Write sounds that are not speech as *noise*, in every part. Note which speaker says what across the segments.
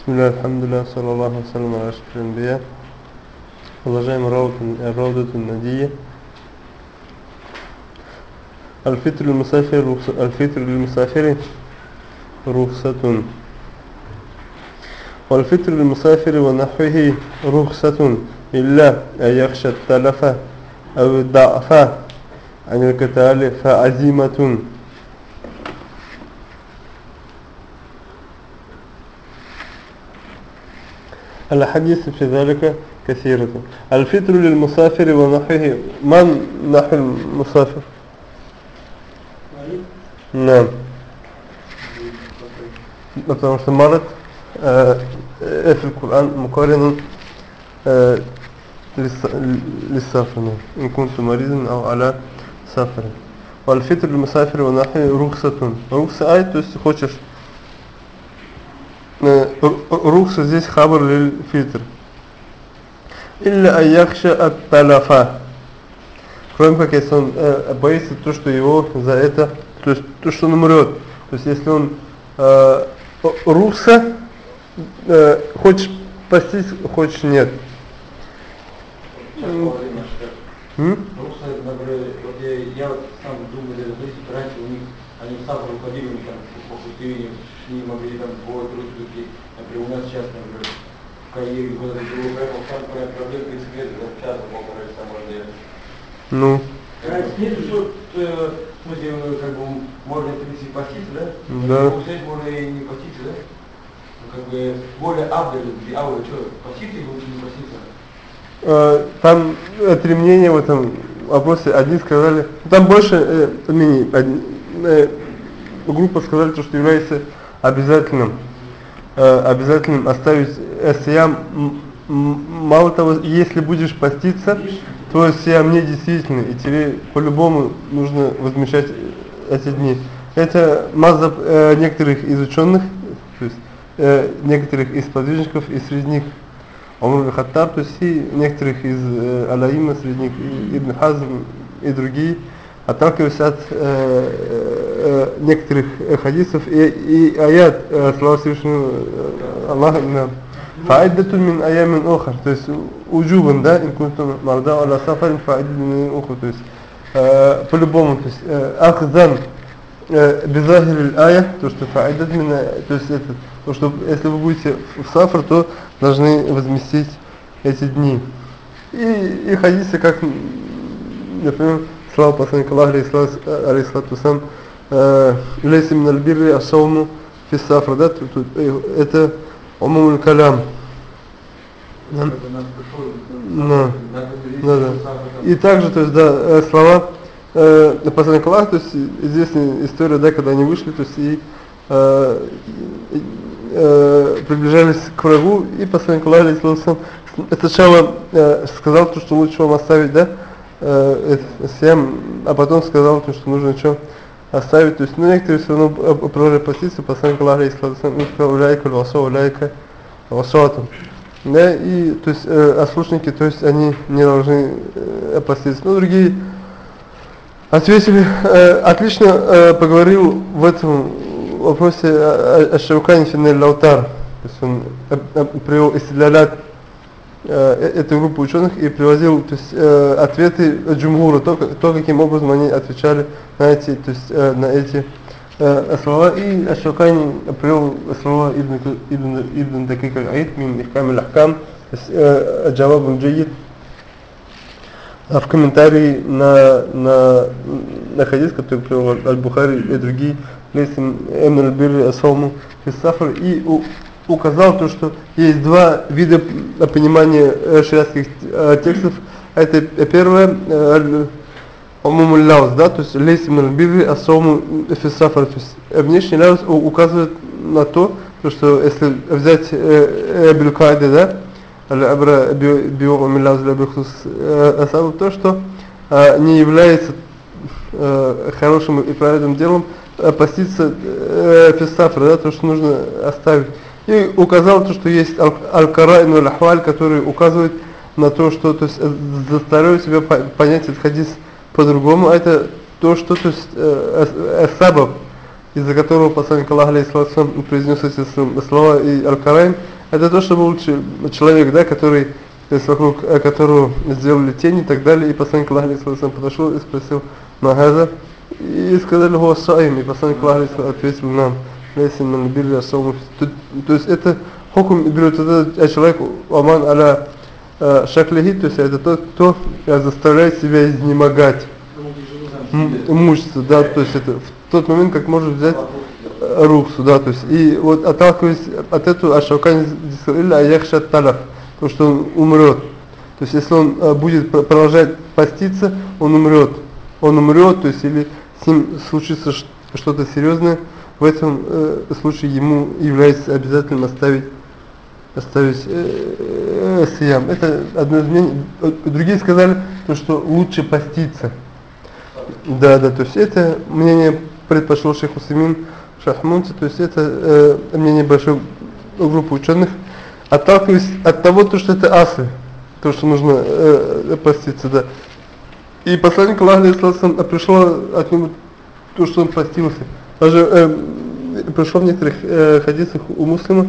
Speaker 1: بسم الله الحمد لله صلى الله وسلم على أشرف الأنبياء продолжаем روضة الندية الفطر للمسافر رخصة الفطر للمسافر رخصة والفطر للمسافر ونحوه رخصة إلا أن يخشى التلف أو الضعف عن القتال فعزيمة الحديث في ذلك كثيرة الفطر للمسافر ونحوه من نحو المسافر نعم потому что марат э, في القرآن مقارن э, للسافر إن كنت مريضا أو على سفر والفطر للمسافر ونحوه رخصة رخصة آية то есть хочешь рухса здесь хабар лиль фильтр. Или аякша от таляфа. Кроме как если он э, боится то, что его за это, то есть то, что он умрет. То есть если он э, рухса, э, хочешь спастись, хочешь нет.
Speaker 2: М? Рухса, например, вот я, я вот сам думаю, что раньше у них, они в сахар уходили, у них там по пустыне, шли, могли там двое, трое сутки. Например, у нас сейчас, например, в Каире, куда-то другой поехал, там пробег 30 метров, там час, полтора часа можно ехать.
Speaker 1: Ну.
Speaker 2: Раньше нет, что, э, в как бы, можно, в принципе, да?
Speaker 1: Да.
Speaker 2: Кстати, можно и не поститься, да? Ну, как бы, более авдаль, где аура, что, поститься или лучше не поститься?
Speaker 1: Там три мнения в этом вопросе. Одни сказали, там больше э, мнений. Одни, э, группа сказали, то, что является обязательным, обязательным оставить сиям. Мало того, если будешь поститься, то сиям не действительно, и тебе по-любому нужно возмещать эти дни. Это мазаб э, некоторых из ученых, то есть э, некоторых из подвижников, и среди них Умар Хаттаб, то есть и некоторых из э, Алаима, среди них Ибн Хазм и другие, отталкиваясь от э, э, некоторых хадисов и, и аят э, слава Всевышнего э, Аллаха фаиддату мин аямин охар то есть уджубан да ин кунтум марда аля сафарин фаиддату мин охар то есть э, по-любому то есть э, ахзан э, безахир ая то что фаиддат мин то есть это то что если вы будете в сафар то должны возместить эти дни. И, и хадисы как например слава посланника Аллаха алейхиссалату сам лейси мин аль-бирри асауму фи сафр да это умум калям да. Да, да. И также, то есть, да, слова э, посланника Аллаха, то есть известная история, да, когда они вышли, то есть и э, э, приближались к врагу, и посланник Аллаха, сначала э, сказал то, что лучше вам оставить, да, э, съем, а потом сказал то, что нужно что оставить, то есть, ну, некоторые все равно продолжали поститься, посланник Аллаха, и сказал, уляйка, лвасо, уляйка, лвасоатом. Да, и, то есть, э, ослушники, то есть, они не должны э, поститься. Ну, другие ответили, э, отлично э, поговорил в этом вопросе Аш-Шаукани في نيل الأوطار, то есть он привел استدلالات э, этой группы ученых и приводил то есть, э, ответы Джумхура, то, то, каким образом они отвечали на эти, то есть, э, на эти э, слова. И Аш-Шаукани привел слова Ибн, Ибн, Ибн Дакик Аль-Ид, من إحكام الأحكام, جواب جيد, а в комментарии на, на, на хадис, который привел Аль-Бухари и другие, ليس من البر الصوم في السفر, и у, указал то, что есть два вида понимания э, шариатских э, текстов. Это первое, э, عموم اللفظ, да, то есть ليس من البر الصوم في السفر, то есть внешний لفظ указывает на то, что если взять э, Эбель да, Аль-Абра биом милаз асабу то, что не является хорошим и правильным делом поститься а, фистафра, да, то, что нужно оставить. И указал то, что есть аль-кара и аль который указывает на то, что то есть, заставляю себя понять этот хадис по-другому, а это то, что то есть, э, сабаб, из-за которого посланник Аллаха алейхиссалам произнес эти слова и Аль-Карайм, это то, что был человек, да, который, то есть вокруг которого сделали тени и так далее, и посланник Аллаха алейхиссалам подошел и спросил Магаза, и сказали его Саим, и посланник Аллаха ответил нам, Лейсин ман бирри То есть это хукум берет этот человек, Аман аля шаклихи, то есть это тот, кто заставляет себя изнемогать мышцы, да, то есть это в тот момент, как может взять рухсу, да, то есть и вот отталкиваясь от этого, Ашаукани сказали, аяхша талаф, то что он умрет. То есть если он будет продолжать поститься, он умрет. Он умрет, то есть или с ним случится что-то серьезное, в этом э, случае ему является обязательным оставить оставить э, э, сиям. Это одно из мнений. Другие сказали, то, что лучше поститься. Да, да, то есть это мнение предпочел шейх Усамин Шахмунти, то есть это э, мнение большой группы ученых, отталкиваясь от того, то, что это асы, то, что нужно э, поститься, да. И посланник Аллаха пришло от него то, что он постился. Даже э, пришло в некоторых э, хадисах у муслима,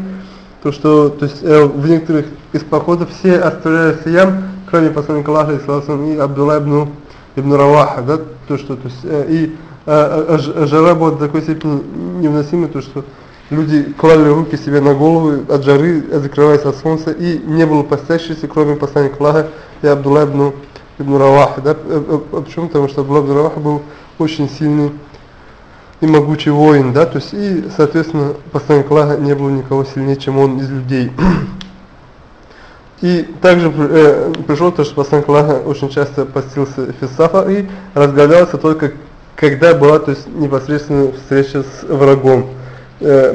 Speaker 1: то что то есть, э, в некоторых из походов все оставляли сиям, кроме посланника Аллаха и Абдулла ибн, ибн Раваха, да, то что, то есть, э, и э, э, жара была до такой степени невыносимой, то что люди клали руки себе на голову от жары, закрываясь от солнца, и не было постящихся, кроме посланника Аллаха и Абдулла ибн, ибн Раваха, да, почему? Потому что Абдулла ибн Раваха был очень сильный и могучий воин, да, то есть и, соответственно, посланник Аллаха не было никого сильнее, чем он из людей. И также э, пришел то, что посланник Аллаха очень часто постился фисафа и разговаривался только когда была то есть, непосредственно встреча с врагом. Э,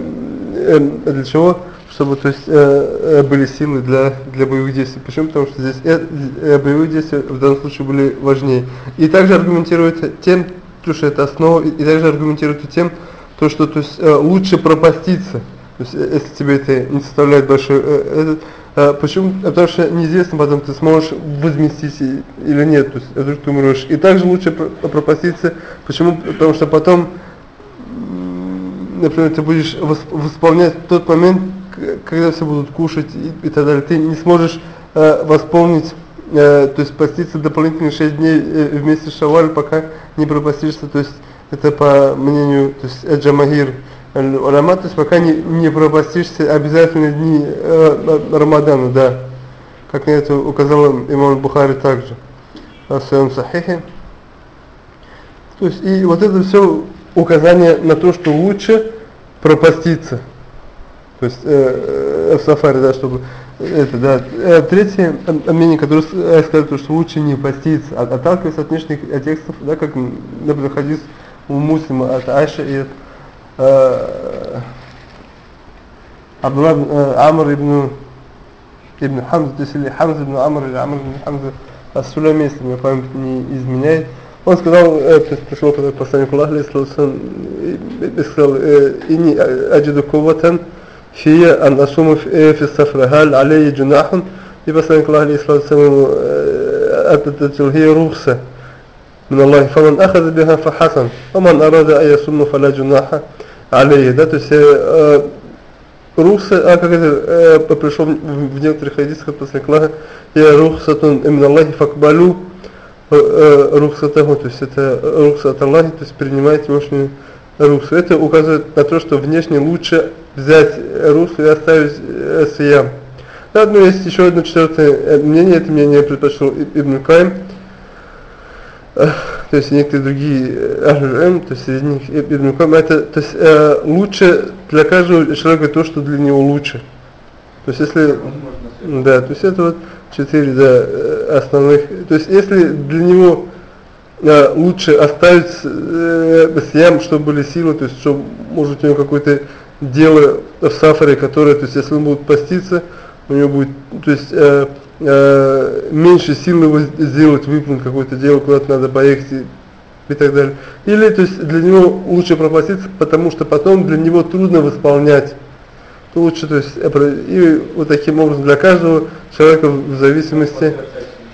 Speaker 1: э, для чего? Чтобы то есть, э, э, были силы для, для боевых действий. Почему? Потому что здесь э, э, боевые действия в данном случае были важнее. И также аргументируется тем, что это основа, и, также аргументируется тем, то, что то есть, э, лучше пропаститься, то есть, э, если тебе это не составляет большой... Э, э, почему? Потому что неизвестно потом, ты сможешь возместить или нет, то есть вдруг ты умрешь. И также лучше пропаститься, почему? Потому что потом, например, ты будешь восполнять тот момент, когда все будут кушать и, и так далее. Ты не сможешь э, восполнить э, то есть поститься дополнительные 6 дней э, вместе с Шаваль, пока не пропастишься, то есть это по мнению, то есть Эджамагир Уляма, то есть пока не, не пропастишься обязательные дни э, Рамадана, да, как на это указал имам Бухари также в своем сахихе. То есть и вот это все указание на то, что лучше пропаститься, то есть э, э, в сафари, да, чтобы это, да. Э, третье мнение, которое сказали, что лучше не поститься, а отталкиваясь от внешних текстов, да, как, например, хадис у муслима от Айша и от э, Абдулла э, Амр ибн ибн Хамз, то есть или Хамз ибн Амр или Амр ибн Хамз Ас-Сулами, если мне память не изменяет. Он сказал, э, то есть пришел к посланнику Аллаха, и сказал, «Ини аджиду куватан, في أن أصوم في السفر هل علي جناح يبقى الله عليه الصلاة والسلام أتت هي رخصة من الله فمن أخذ بها فحسن ومن أراد أن يصوم فلا جناح عليه да, то есть э, рухса, а как это э, пришло в некоторых хадисах после Аллаха, я рухсатун именно Аллахи факбалю рухсатаху, то есть это рухса от Аллаха, то есть принимайте внешнюю рухсу. Это указывает на то, что внешне лучше взять русло и оставить э, сиям. Да, но есть еще одно четвертое э, мнение, это мнение предпочел Ибн Кайм, э, то есть некоторые другие Ахлюэм, то есть среди них Ибн Кайм, это то есть, э, лучше для каждого человека то, что для него лучше. То есть если, да, то есть это вот четыре да, основных, то есть если для него э, лучше оставить э, сиям, чтобы были силы, то есть чтобы может у него какой-то дело в сафаре, которое, то есть если он будет поститься, у него будет, то есть э, э, меньше сил его сделать, выполнить какое-то дело, куда-то надо поехать и, и так далее. Или, то есть для него лучше пропаститься, потому что потом для него трудно восполнять. Лучше, то есть, э, и вот таким образом для каждого человека в зависимости,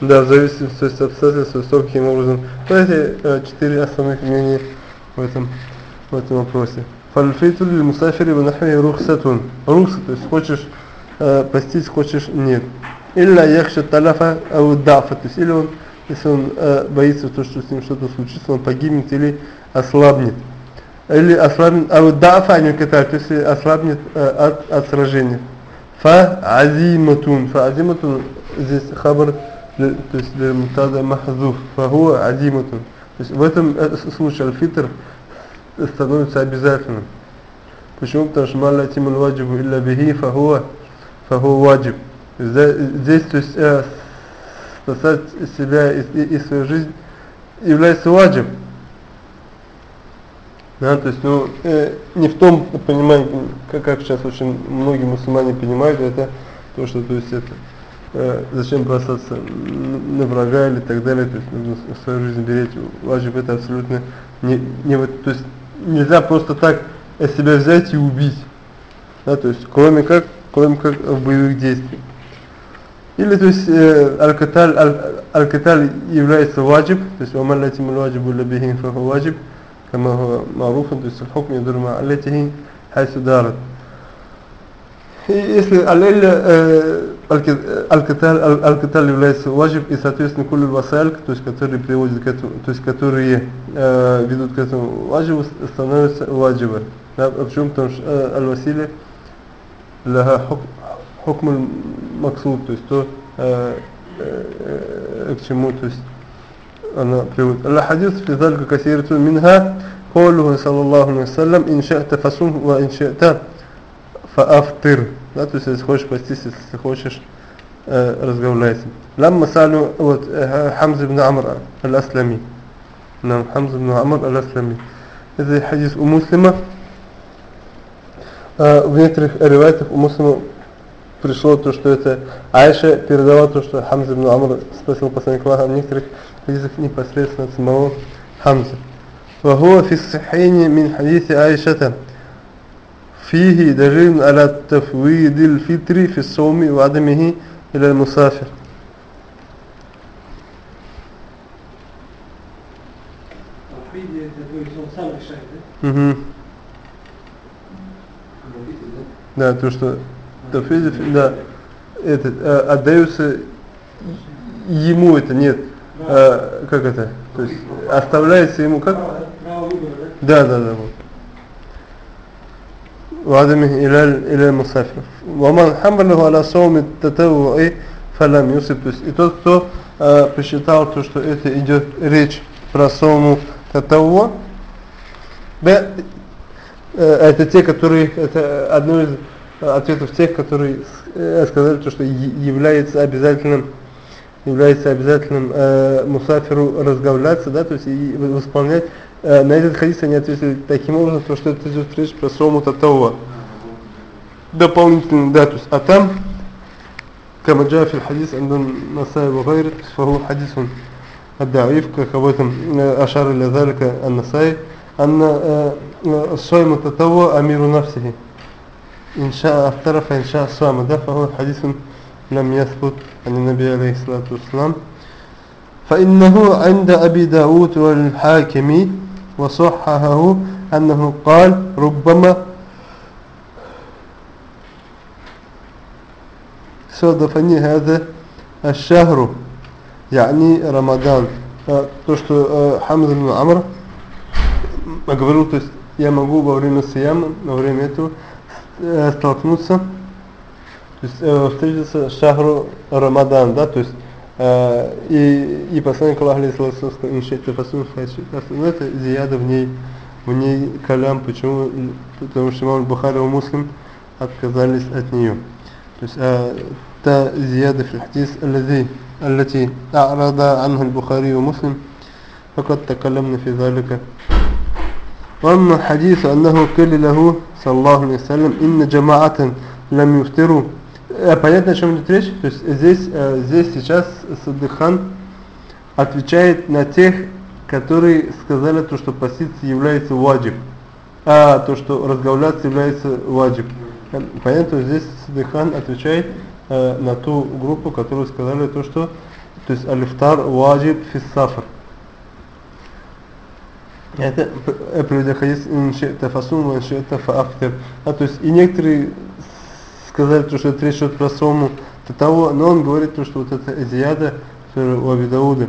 Speaker 1: да, в зависимости от обстоятельств, высоким образом. Ну, Знаете, э, четыре основных мнения в этом, в этом вопросе. Фальфейту ли мусафири ванахви рухсатун. Рухса, то есть хочешь э, постить, хочешь нет. Илля яхша талафа аудафа, то есть или он, если он э, боится, то, что с ним что-то случится, он погибнет или ослабнет. Или ослабнет аудафа, а не катар, то есть ослабнет э, от, от сражения. Фа азиматун. Фа азиматун здесь хабр то есть для мутада махзуф фахуа азиматун то есть в этом случае аль-фитр становится обязательным. Почему? Потому что малла тимул ваджибу илля бихи фахуа фахуа ваджиб здесь то есть э, спасать себя и, и, и свою жизнь является ваджиб. Да, то есть, ну, э, не в том понимании, как, как сейчас очень многие мусульмане понимают, это то, что, то есть, это э, зачем бросаться на врага или так далее, то есть нужно свою жизнь беречь, ваджиб это абсолютно не, не вот, то есть нельзя просто так себя взять и убить, да, то есть кроме как, кроме как в боевых действиях. Или то есть э, аль-каталь аль, аль является ваджиб, то есть «Ваман латим ваджибу лабихин фаху ваджиб», кама хуа маруфан, то есть «Аль-хукм ядур ма'алятихин хайсу дарат». И если аль-элля э, аль является ваджиб и соответственно куль васаль то есть которые приводят к этому то есть которые э, ведут к этому ваджибу становятся ваджибы да, почему потому что э, аль-василя لها حكم المقصود то есть то э, э, к чему то есть أنا приводит. الحديث في ذلك كثيرة منها قوله صلى الله عليه وسلم إن شئت فصم وإن شئت فأفطر да, то есть если хочешь постись, если хочешь э, разговляйся. لما سألوا вот حمزة بن عمر الأسلمي نعم حمزة بن عمر الأسلمي это хадис у муслима в некоторых ривайтах у муслима пришло то, что это Айша передала то, что Хамза ибн Амр спросил посланника Аллаха, в некоторых حديث непосредственно от самого Хамза. وهو في الصحيحين من حديث عائشة فيه دليل على تفويض الفطر في الصوم وعدمه إلى المسافر Угу. Да, то, что тафиз, да, этот, э, отдаются ему это, нет, э, как это, то есть оставляется ему как? Да, да, да, вот. وعدمه إلى إلى المسافر ومن حمله على صوم التطوع فلم يصب то есть и тот кто э, посчитал то что это идет речь про сому татаву да, э, это те которые это одно из ответов тех которые э, сказали то что является обязательным является обязательным э, мусафиру разговляться, да, то есть и восполнять. Э, на этот хадис они ответили таким образом, то, что это идет речь про сому татава. Дополнительно, да, то есть, а там, كما جاء في الحديث عند النسائي وغيره فهو حديث الضعيف как об этом أشار إلى ذلك النسائي أن الصائم التطوع أمير نفسه إن شاء أفطر فإن شاء صام ده فهو حديث لم يثبت عن النبي عليه الصلاة والسلام فإنه عند أبي داود والحاكم وصححه أنه قال ربما صادفني هذا الشهر يعني رمضان то, что Хамза ибн Амр говорил, то есть я могу во время сияма, во время этого столкнуться то есть э, встретится шахру Рамадан, да, то есть э, и, и посланник Аллаха алейхиссалату иншейта фасун но это зияда в ней, в ней калям, почему? Потому что имам Бухари и Муслим отказались от нее. То есть э, та зияда в хадис الذي التي أعرض عنها البخاري ومسلم فقد تكلمنا في ذلك وأما الحديث أنه قيل له صلى الله عليه وسلم إن جماعة لم يفتروا Э, понятно, о чем идет речь? То есть здесь, э, здесь сейчас Садыхан отвечает на тех, которые сказали то, что поститься является ваджиб, а то, что разговляться является ваджиб. Понятно, здесь Садыхан отвечает э, на ту группу, которую сказали то, что то есть алифтар ваджиб фиссафар. Это э, приводя хадис инши'та фасум, инши'та фаафтер. А то есть и некоторые сказали, то, что это речь идет про сому того, но он говорит, то, что вот это зияда у Абидауда,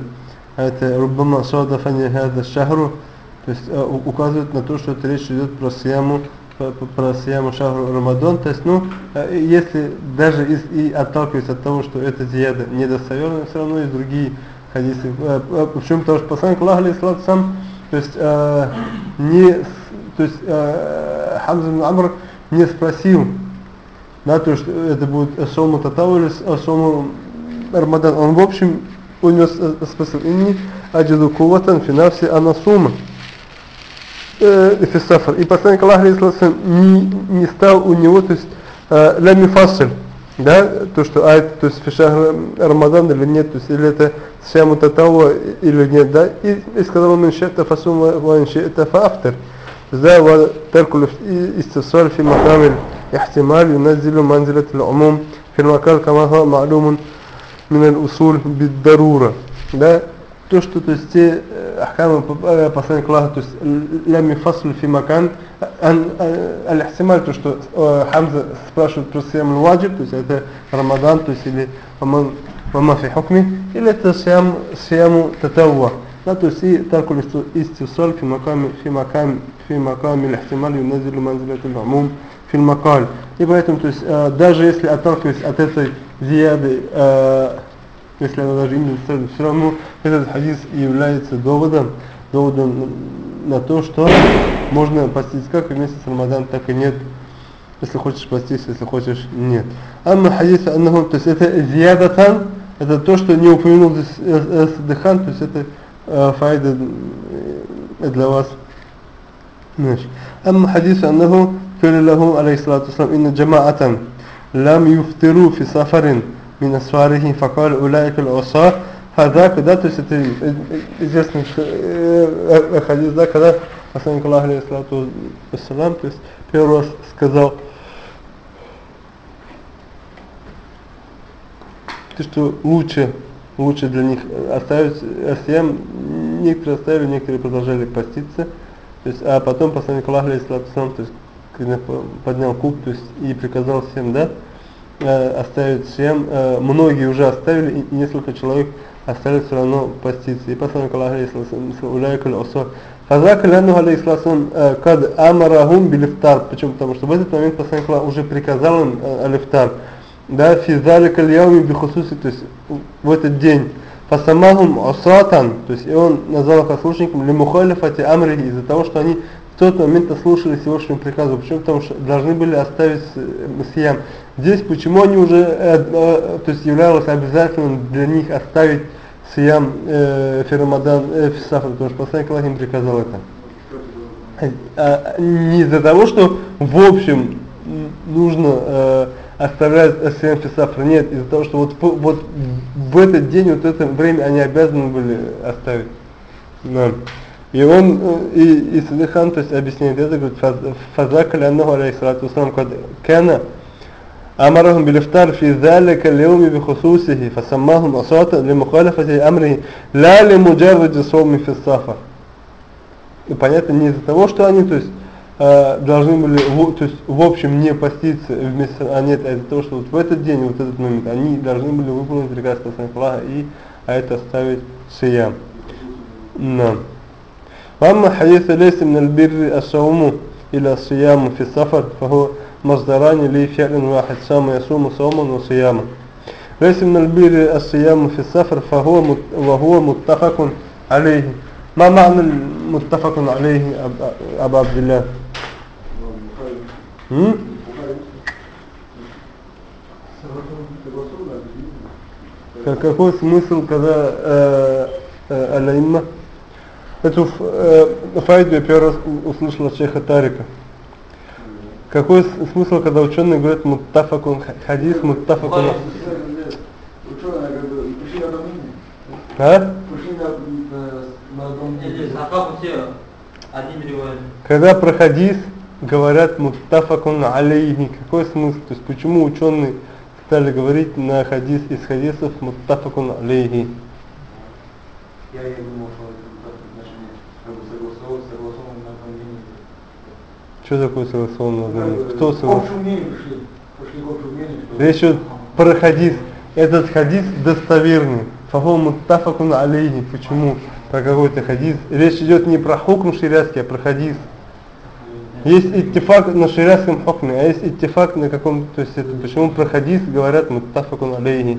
Speaker 1: а это руббама садафани хада шахру, то есть э, указывает на то, что это речь идет про сияму про сияму шахру Рамадан, то есть, ну, э, если даже из, и отталкиваясь от того, что это зияда недостоверно, все равно есть другие хадисы. Почему? Потому что посланник Аллаха, сам то есть э, не, то есть э, Хамза ибн Амр не спросил, да, то есть это будет Асома Татау или Асома Рамадан. Он в общем у него смысл э, «Инни аджиду куватан финавси анасума» э, фисафр. И посланник Аллаха не, не стал у него, то есть э, «ля мифассель», да, то что а это, то есть фишах Рамадан или нет, то есть или это сяму татау или нет, да, и, и сказал он «иншета фасума ваншета фаафтер». Да, ва таркулю истисаль фи макамиль الاحتمال ينزل منزلة العموم في المقال كما هو معلوم من الأصول بالضرورة да, то, что то есть те ахкамы посланника Аллаха, то есть лям фасл фи макан, аль-ихтималь, то, что Хамза спрашивает про сиям ваджиб, то есть это Рамадан, то есть или вама фи хукми, или это сиям, сияму татавва. Да, то есть и тарку истисаль фи маками, фи маками, фи маками аль-ихтималь юназилу манзилату умум фильмакаль. И поэтому, то есть, э, даже если отталкиваясь от этой зияды, э, если она даже именно все равно этот хадис является доводом, доводом на то, что можно постить как в месяц Рамадан, так и нет. Если хочешь постись, если хочешь, нет. Амма хадис аннахум, то есть это зиядатан, это то, что не упомянул здесь э, э, Садыхан, то есть это э, файда э, для вас. Амма хадис аннахум, أنه قال له عليه الصلاة والسلام إن جماعة لم يفطروا في سفر من أسفاره فقال أولئك العصاة هذاك да, то есть это известный хадис, да, когда посланник Аллаха, алейхиссалату вассалам, то есть первый раз сказал, то, что лучше, лучше для них оставить асьям, некоторые оставили, некоторые продолжали поститься, то есть, а потом посланник Аллаха, алейхиссалату вассалам, то есть, когда поднял куб, то есть, и приказал всем, да, э, оставить всем, э, многие уже оставили, и несколько человек оставили все равно поститься. И посланник Аллаха, уляйка алейхиссалам кад амарахум билифтар. Почему? Потому что в этот момент посланник Аллаха уже приказал им э, алифтар. Да, физалика льяуми бихусуси, то есть в этот день. Фасамахум усатан, то есть и он назвал их ослушником лимухалифати амрихи, из-за того, что они в тот момент ослушались Всевышнему приказу. Почему? Потому что должны были оставить Мессиям. Здесь почему они уже, э, э, то есть являлось обязательным для них оставить Сиям э, Ферамадан э, Фисафр, потому что посланник Аллах им приказал это. А, не из-за того, что в общем нужно э, оставлять Сиям Фисафр, нет, из-за того, что вот, вот в этот день, вот это время они обязаны были оставить. Да. И он, э, и, и Салихан, то есть объясняет это, говорит, «Фазака ляннаху алейхиссалату вассалам кэна амарахум билифтар фи залика леуми бихусусихи фасаммахум асата лимухалифати амрихи ла лимуджарраджи соуми фиссафар». И понятно, не из-за того, что они, то есть, э, должны были, то есть в общем не поститься вместе, а нет, а из-за что вот в этот день, вот этот момент, они должны были выполнить приказ Пасанклага и а это оставить сиям. Но. No. وأما حديث ليس من البر الصوم إلى الصيام في السفر فهو مصدران لفعل واحد صام يصوم صوما وصياما ليس من البر الصيام في السفر فهو مت وهو متفق عليه ما معنى المتفق عليه أبا عبد الله какой смысл, когда э, э, Алейма Эту э, файду я первый раз услышал от шейха Тарика. Какой смысл, когда ученые говорят муттафакун хадис, муттафакун... А? Когда про хадис говорят муттафакун алейхи, какой смысл? То есть почему ученые стали говорить на хадис из хадисов муттафакун алейхи? Я, я думал, что это отношение как бы согласовывается Что такое согласованное
Speaker 2: э,
Speaker 1: Кто
Speaker 2: К
Speaker 1: согласовал?
Speaker 2: общему мнению пришли. Пришли к общему мнению.
Speaker 1: Речь идет про хадис. Этот хадис достоверный. Фаху муттафакун алейхи. Почему? Про какой-то хадис. Речь идет не про хукм шариатский, а про хадис. Есть иттифак на шариатском хукме, а есть иттифак на каком то есть это почему про хадис говорят муттафакун алейхи.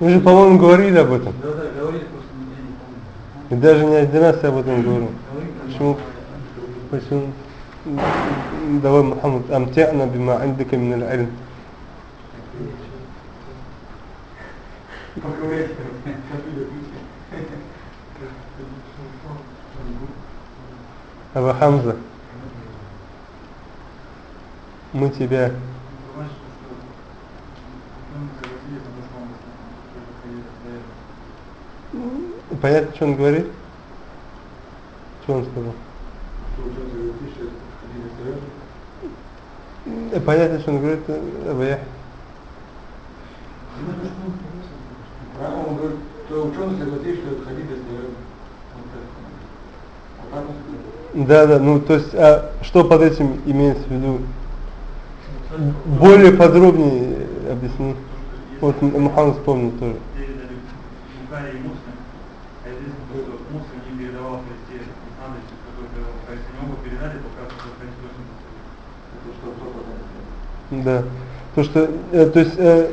Speaker 1: Мы же, по-моему, говорили об этом.
Speaker 2: Да, да, говорили, просто я не помню.
Speaker 1: И даже не один раз я об этом говорил. Почему? Почему? Давай, Мухаммад, амти'на бима индика мин.
Speaker 2: Поговорите,
Speaker 1: Аба Хамза, мы тебя... Понятно, что он говорит? Что он сказал? Э, Понятно, что он говорит, э, Аба Яхья.
Speaker 2: Правильно, он говорит, что что это сказал.
Speaker 1: Да, да, ну то есть, а что под этим имеется в виду? Более подробнее объясни. Вот Мухаммад вспомнил тоже.
Speaker 3: передали Бухари и Муслим, а известно, то, что Муслим не передавал Христе Иснады, который передавал. То есть они оба передали, только что Христос точно
Speaker 2: Это что, сто процентов.
Speaker 1: Да. То, что, э, то есть, э,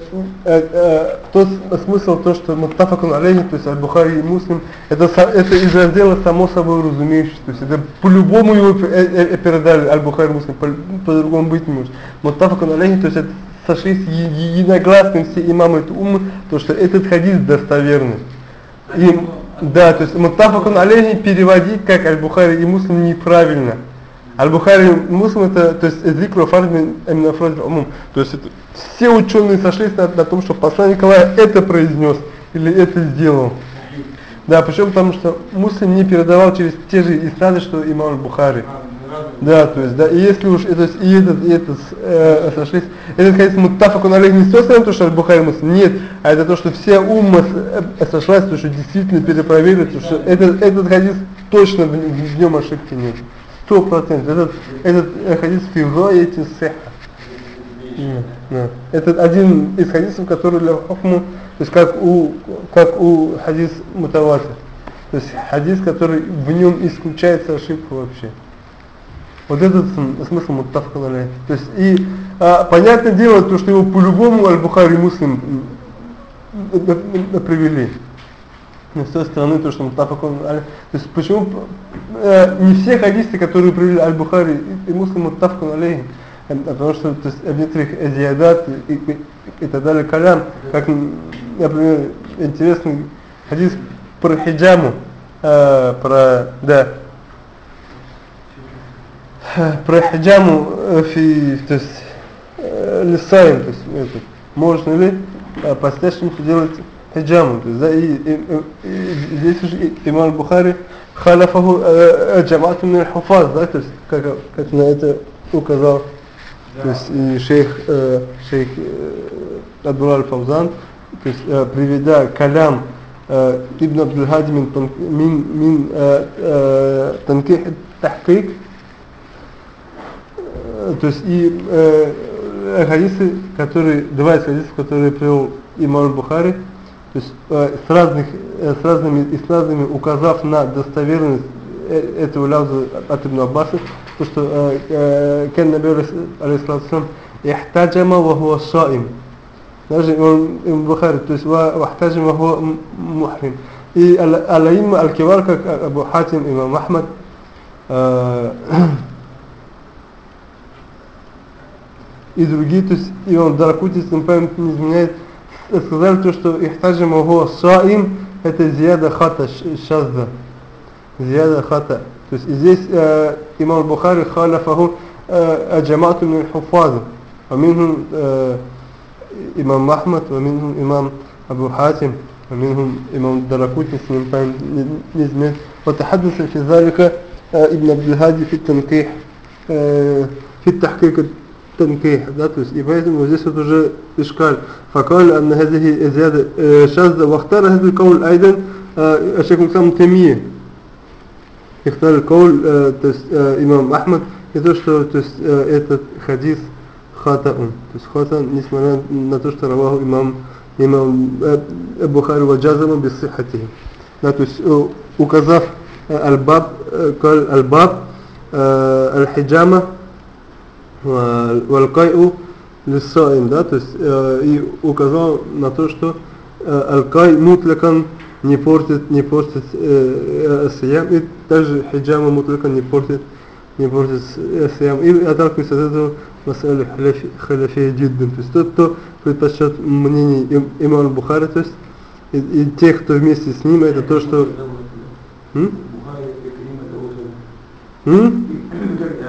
Speaker 1: э, э, тот смысл, то, что Муттафакун алейхи, то есть Аль-Бухари и Муслим, это, это из раздела само собой разумеющееся, то есть это по-любому его э, э, передали Аль-Бухари и Муслим, по- по-другому быть не может. Муттафакун алейхи, то есть это сошлись е- е- единогласно все имамы этой уммы, то, что этот хадис достоверный. И, да, то есть Муттафакун алейхи переводить как Аль-Бухари и Муслим неправильно. Аль-Бухари и Муслим это, то есть зикру фарми именно умум. То есть это, все ученые сошлись на, на том, что посланник Николая это произнес или это сделал. Да, причем потому что Муслим не передавал через те же исрады, что имам Аль-Бухари. Да, то есть, да, и если уж это, и этот, и этот э, сошлись, этот хадис муттафакун алейх не то самое, то, что Аль-Бухари Муслим, нет, а это то, что вся умма э, сошлась, то, что действительно перепроверили, то, что этот, этот хадис точно в, в нем ошибки нет. Сто процентов. Этот, этот хадис фигоете сеха. Это один из хадисов, который для хукму, то есть как у, как у хадис мутаватир. То есть хадис, который в нем исключается ошибка вообще. Вот этот см- смысл муттафкан алейх. То есть и а, понятное дело, то, что его по-любому Аль-Бухари Муслим привели. Но с той стороны, то, что алейх. То есть почему э, не все хадисы, которые привели Аль-Бухари и, и Муслим муттафкан алейх, э, потому что то есть, в некоторых зиядат и, и, и так далее калям, как, например, интересный хадис про хиджаму, э, про, да, про хиджаму э, то есть э, лисаем, то есть это, можно ли э, постящимся делать хиджаму, то есть, да, и, и, и- и здесь уже и- имам Бухари халяфаху э, джамату мин хуфаз, да, то есть как, как на это указал, то есть и шейх, э, шейх э, Абдулла Аль-Фавзан, то есть э, приведя калям э, Ибн Абдул-Хади мин, тан- мин, мин э, э, танких тахкик, Э, то есть и э, э, хадисы, которые, два из хадисов, которые привел имам Бухари, то есть э, с, разных, э, с разными исладами указав на достоверность э, этого ляза от Ибн Аббаса, то что э, э, Кен Наби алейхиссалам ихтаджама ва хуа саим. Даже Ибн Бухари, то есть ва вахтаджама хуа м- мухрим. И ал- алаимма аль-кибар, как Абу Хатим, имам Ахмад, *clears throat* и другие, то есть имам Даракути, если память не изменяет, сказали то, что ихтаджим его саим, это зияда хата ш- шазда. Зияда хата. То есть и здесь э, имам Бухари халяфаху э, джамату мин хуфаза. ومنهم آه إمام أحمد ومنهم إمام أبو حاتم ومنهم إمام الدركوت مسلم نزمه وتحدث في ذلك آه ابن عبد الهادي في التنقيح آه في التحقيق التنقيح да, то есть и поэтому здесь вот уже إشكال فقال أن هذه زيادة آه شاذة واختار هذا القول أيضا آه الشيخ الإسلام تيمية ихтар кауль, э, то есть э, имам Ахмад, и то, что то есть, э, этот хадис хатаун. То есть хата, несмотря на то, что раваху имам, имам э, Бухари ваджазама без сихати. Да, то есть э, указав э, аль-баб, э, каль аль-баб, э, аль-хиджама, валь-кайу, лиссаим, да, то есть э, и указал на то, что э, аль-кай мутлякан не портит, не портит э, э, сиям, и также хиджама мутлякан не портит, не портит э, сиям. И отталкивается от этого мас'аля халяфия джиддан, то есть тот, кто предпочтет мнение им, имама Бухари, то есть и, и тех, кто вместе с ним, это то, что... М? М?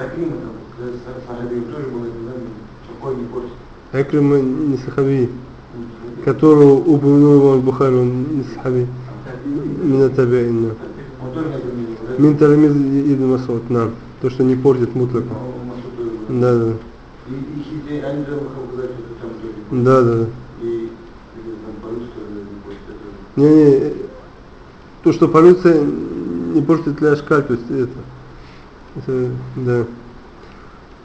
Speaker 2: Акрим это сахаби тоже было, какой не
Speaker 1: Акрима не сахаби, которого упомянул имам Бухари, он не сахаби. Мина табиин, да.
Speaker 2: Он тоже не отменил, да?
Speaker 1: Мин таламиз Ибн Масуд, да. То, что не портит
Speaker 2: был.
Speaker 1: Да, да. Да, да.
Speaker 2: Не
Speaker 1: Не, то, что полюция не портит для шкаль, то есть это, это, да.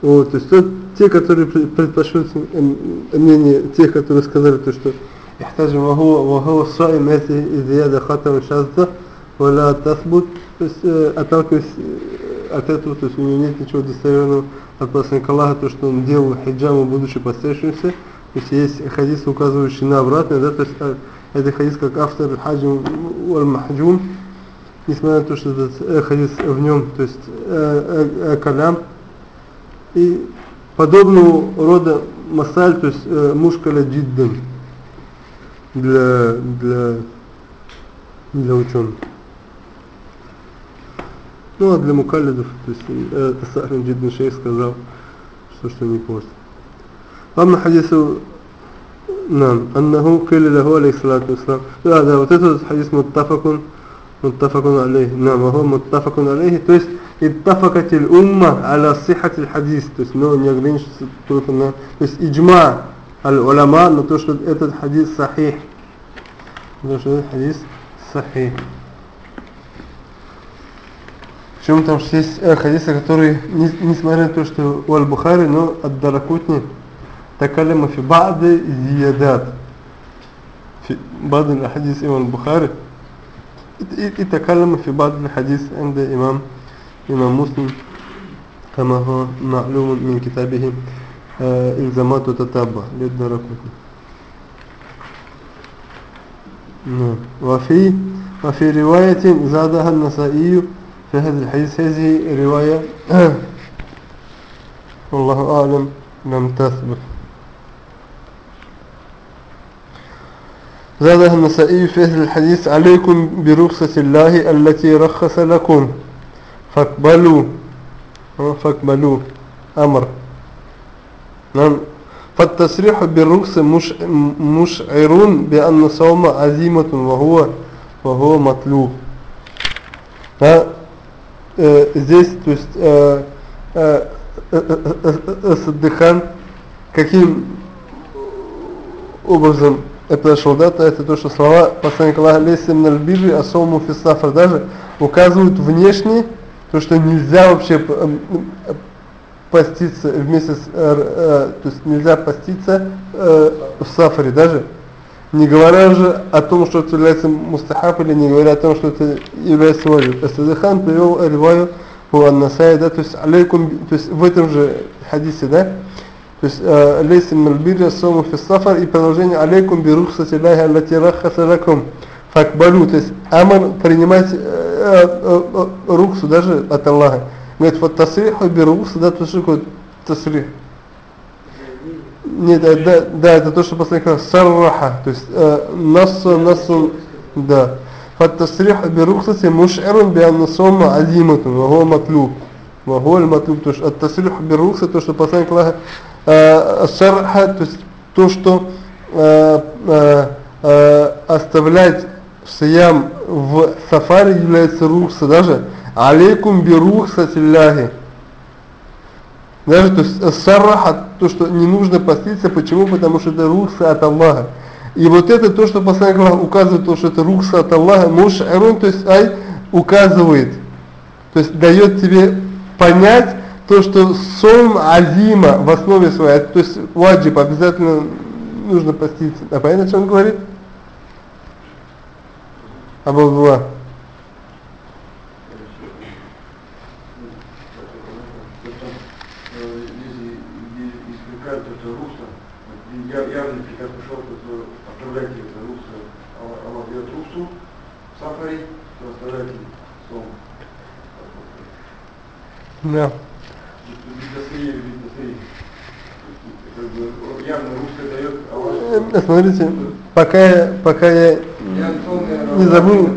Speaker 1: Вот, то есть тот, те, которые предпочтут э, мнение тех, которые сказали то, что «Ихтаджи вагу саим эти изъяда хатам шазда, валя тасбут», то есть э, отталкиваясь э, от этого, то есть у него нет ничего достоверного от посланника Аллаха, то, что он делал хиджаму, будучи постригшимся, то есть есть хадисы, указывающий на обратное, да, то есть это хадис как автор хаджум аль-махджум, несмотря на то, что этот хадис в нем, то есть калям, и подобного рода масаль, то есть э, мушкаля джиддан для, для, для ученых. Ну а для мукалидов, то есть э, Сахар джиддан шейх сказал, что что не пост. Амма хадису нам, аннаху кили лаху алейхи ислам. Да, да, вот этот хадис муттафакун, муттафакун алейхи, нам, аху муттафакун алейхи, то есть اتفقت الأمة على صحة الحديث то есть но не ограничится только на то есть иджма العلماء на то что этот хадис сахих то что этот хадис сахих причем там что есть э, хадисы, которые, не- несмотря на то, что у Аль-Бухари, но от Даракутни, تكلم في بعض زيادات في بعض الحديث إمام البخاري يتكلم في بعض الحديث عند إمام إمام مسلم كما هو معلوم من كتابه آه، إلزامات وتتبع للدرقطني نعم. وفي وفي رواية زادها النسائي في هذا الحديث هذه رواية *coughs* والله أعلم لم تثبت. زادها النسائي في هذا الحديث عليكم برخصة الله التي رخص لكم. فاقبلوا ها، فاقبلوا أمر نعم فالتصريح بالرخصة مش مشعر بأن الصوم عزيمة وهو وهو مطلوب ها э, здесь то есть э, э, э, э, э, Саддыхан каким образом это произошло, да, то это то, что слова посланника Аллаха лесим на биржи, а сому фисафр даже указывают внешне, то, что нельзя вообще п- м, м, поститься вместе с, э, э, то есть нельзя поститься э, в сафаре даже, не говоря же о том, что это является мустахаб, или не говоря о том, что это является ваджиб. Астадыхан привел риваю по Аннасай, да, то есть алейкум, то есть в этом же хадисе, да, то есть лейсим мальбиря сому фиссафар и продолжение алейкум бирухсати лахи аллати рахаса лакум факбалю, то есть аман принимать э, э, э, рухсу даже от Аллаха. Говорит, вот тасриху бирухса, да, то что такое тасрих? Нет, э, да, да, это то, что посланник сказал, сарраха, то есть э, насу, насу, да. فالتصريح برخصة مشعر بأن الصوم عزيمة وهو مطلوب وهو المطلوب то есть التصريح برخصة то что посланник Аллаха э, шарха то есть то что э, э, э, оставлять сиям в сафаре является рухса даже алейкум би рухсатилляхи даже то есть сарраха то что не нужно поститься почему потому что это рухса от Аллаха и вот это то, что посланник указывает, то, что это рухса от Аллаха, муш'арун, то есть ай указывает. То есть дает тебе понять то, что сон азима в основе своей, то есть ваджиб обязательно нужно поститься. А понятно, о чем он говорит? Абу
Speaker 4: явный приказ пришел, отправляйте это русло, Allah дает русу сафари, то оставляйте сон.
Speaker 1: Да.
Speaker 4: Русское
Speaker 1: Смотрите, пока я, пока я не забыл,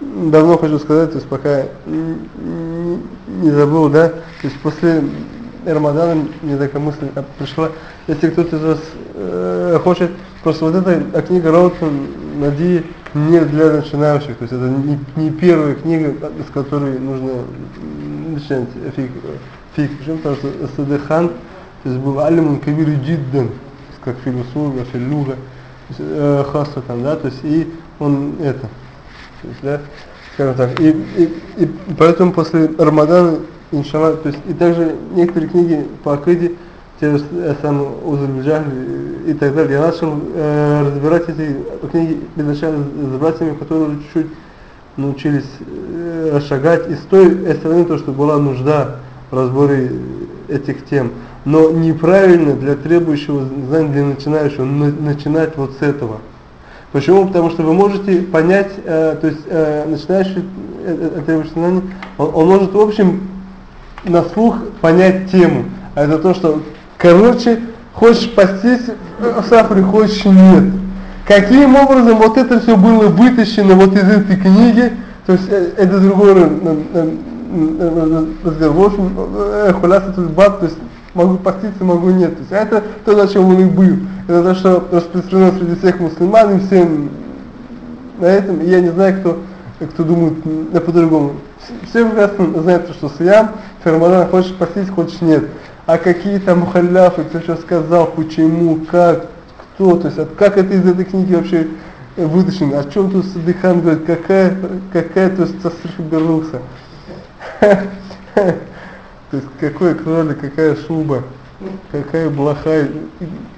Speaker 1: давно хочу сказать, то есть пока не, забыл, да, то есть после Рамадана мне такая мысль пришла, если кто-то из вас э, хочет, просто вот эта книга Роутон Нади не для начинающих, то есть это не, не первая книга, с которой нужно начинать фиг, фиг. Почему? Потому что Садыхан, то есть был алимун кабир джиддан, как философия, филюга, э, хаса там, да, то есть и он это, то есть, да, скажем так, и, и, и поэтому после Рамадана иншалла, то есть и также некоторые книги по Акиде, те же э, сам Узульбиджах и так далее, я начал э, разбирать эти книги изначально с братьями, которые чуть-чуть научились э, шагать и с той стороны, то, что была нужда в разборе этих тем. Но неправильно для требующего знаний, для начинающего, начинать вот с этого. Почему? Потому что вы можете понять, э, то есть э, начинающий э, э, требующий знаний, он, он может в общем на слух понять тему. А это то, что, короче, хочешь постись в сахаре, хочешь нет. Каким образом вот это все было вытащено вот из этой книги, то есть э, это другой разговор. Хуляса тут баб, то есть могу поститься, могу нет. То есть это то, зачем он и был. Это то, что распространено среди всех мусульман и всем на этом. И я не знаю, кто, кто думает по-другому. Все прекрасно знают, что Сиям, Фермадан, хочешь постить, хочешь нет. А какие там мухалляфы, кто что сказал, почему, как, кто, то есть от, как это из этой книги вообще вытащено, о чем тут Садыхан говорит, какая, какая, то есть Тасриф Берлукса. *laughs* То есть какой кролик, какая шуба, какая блоха и,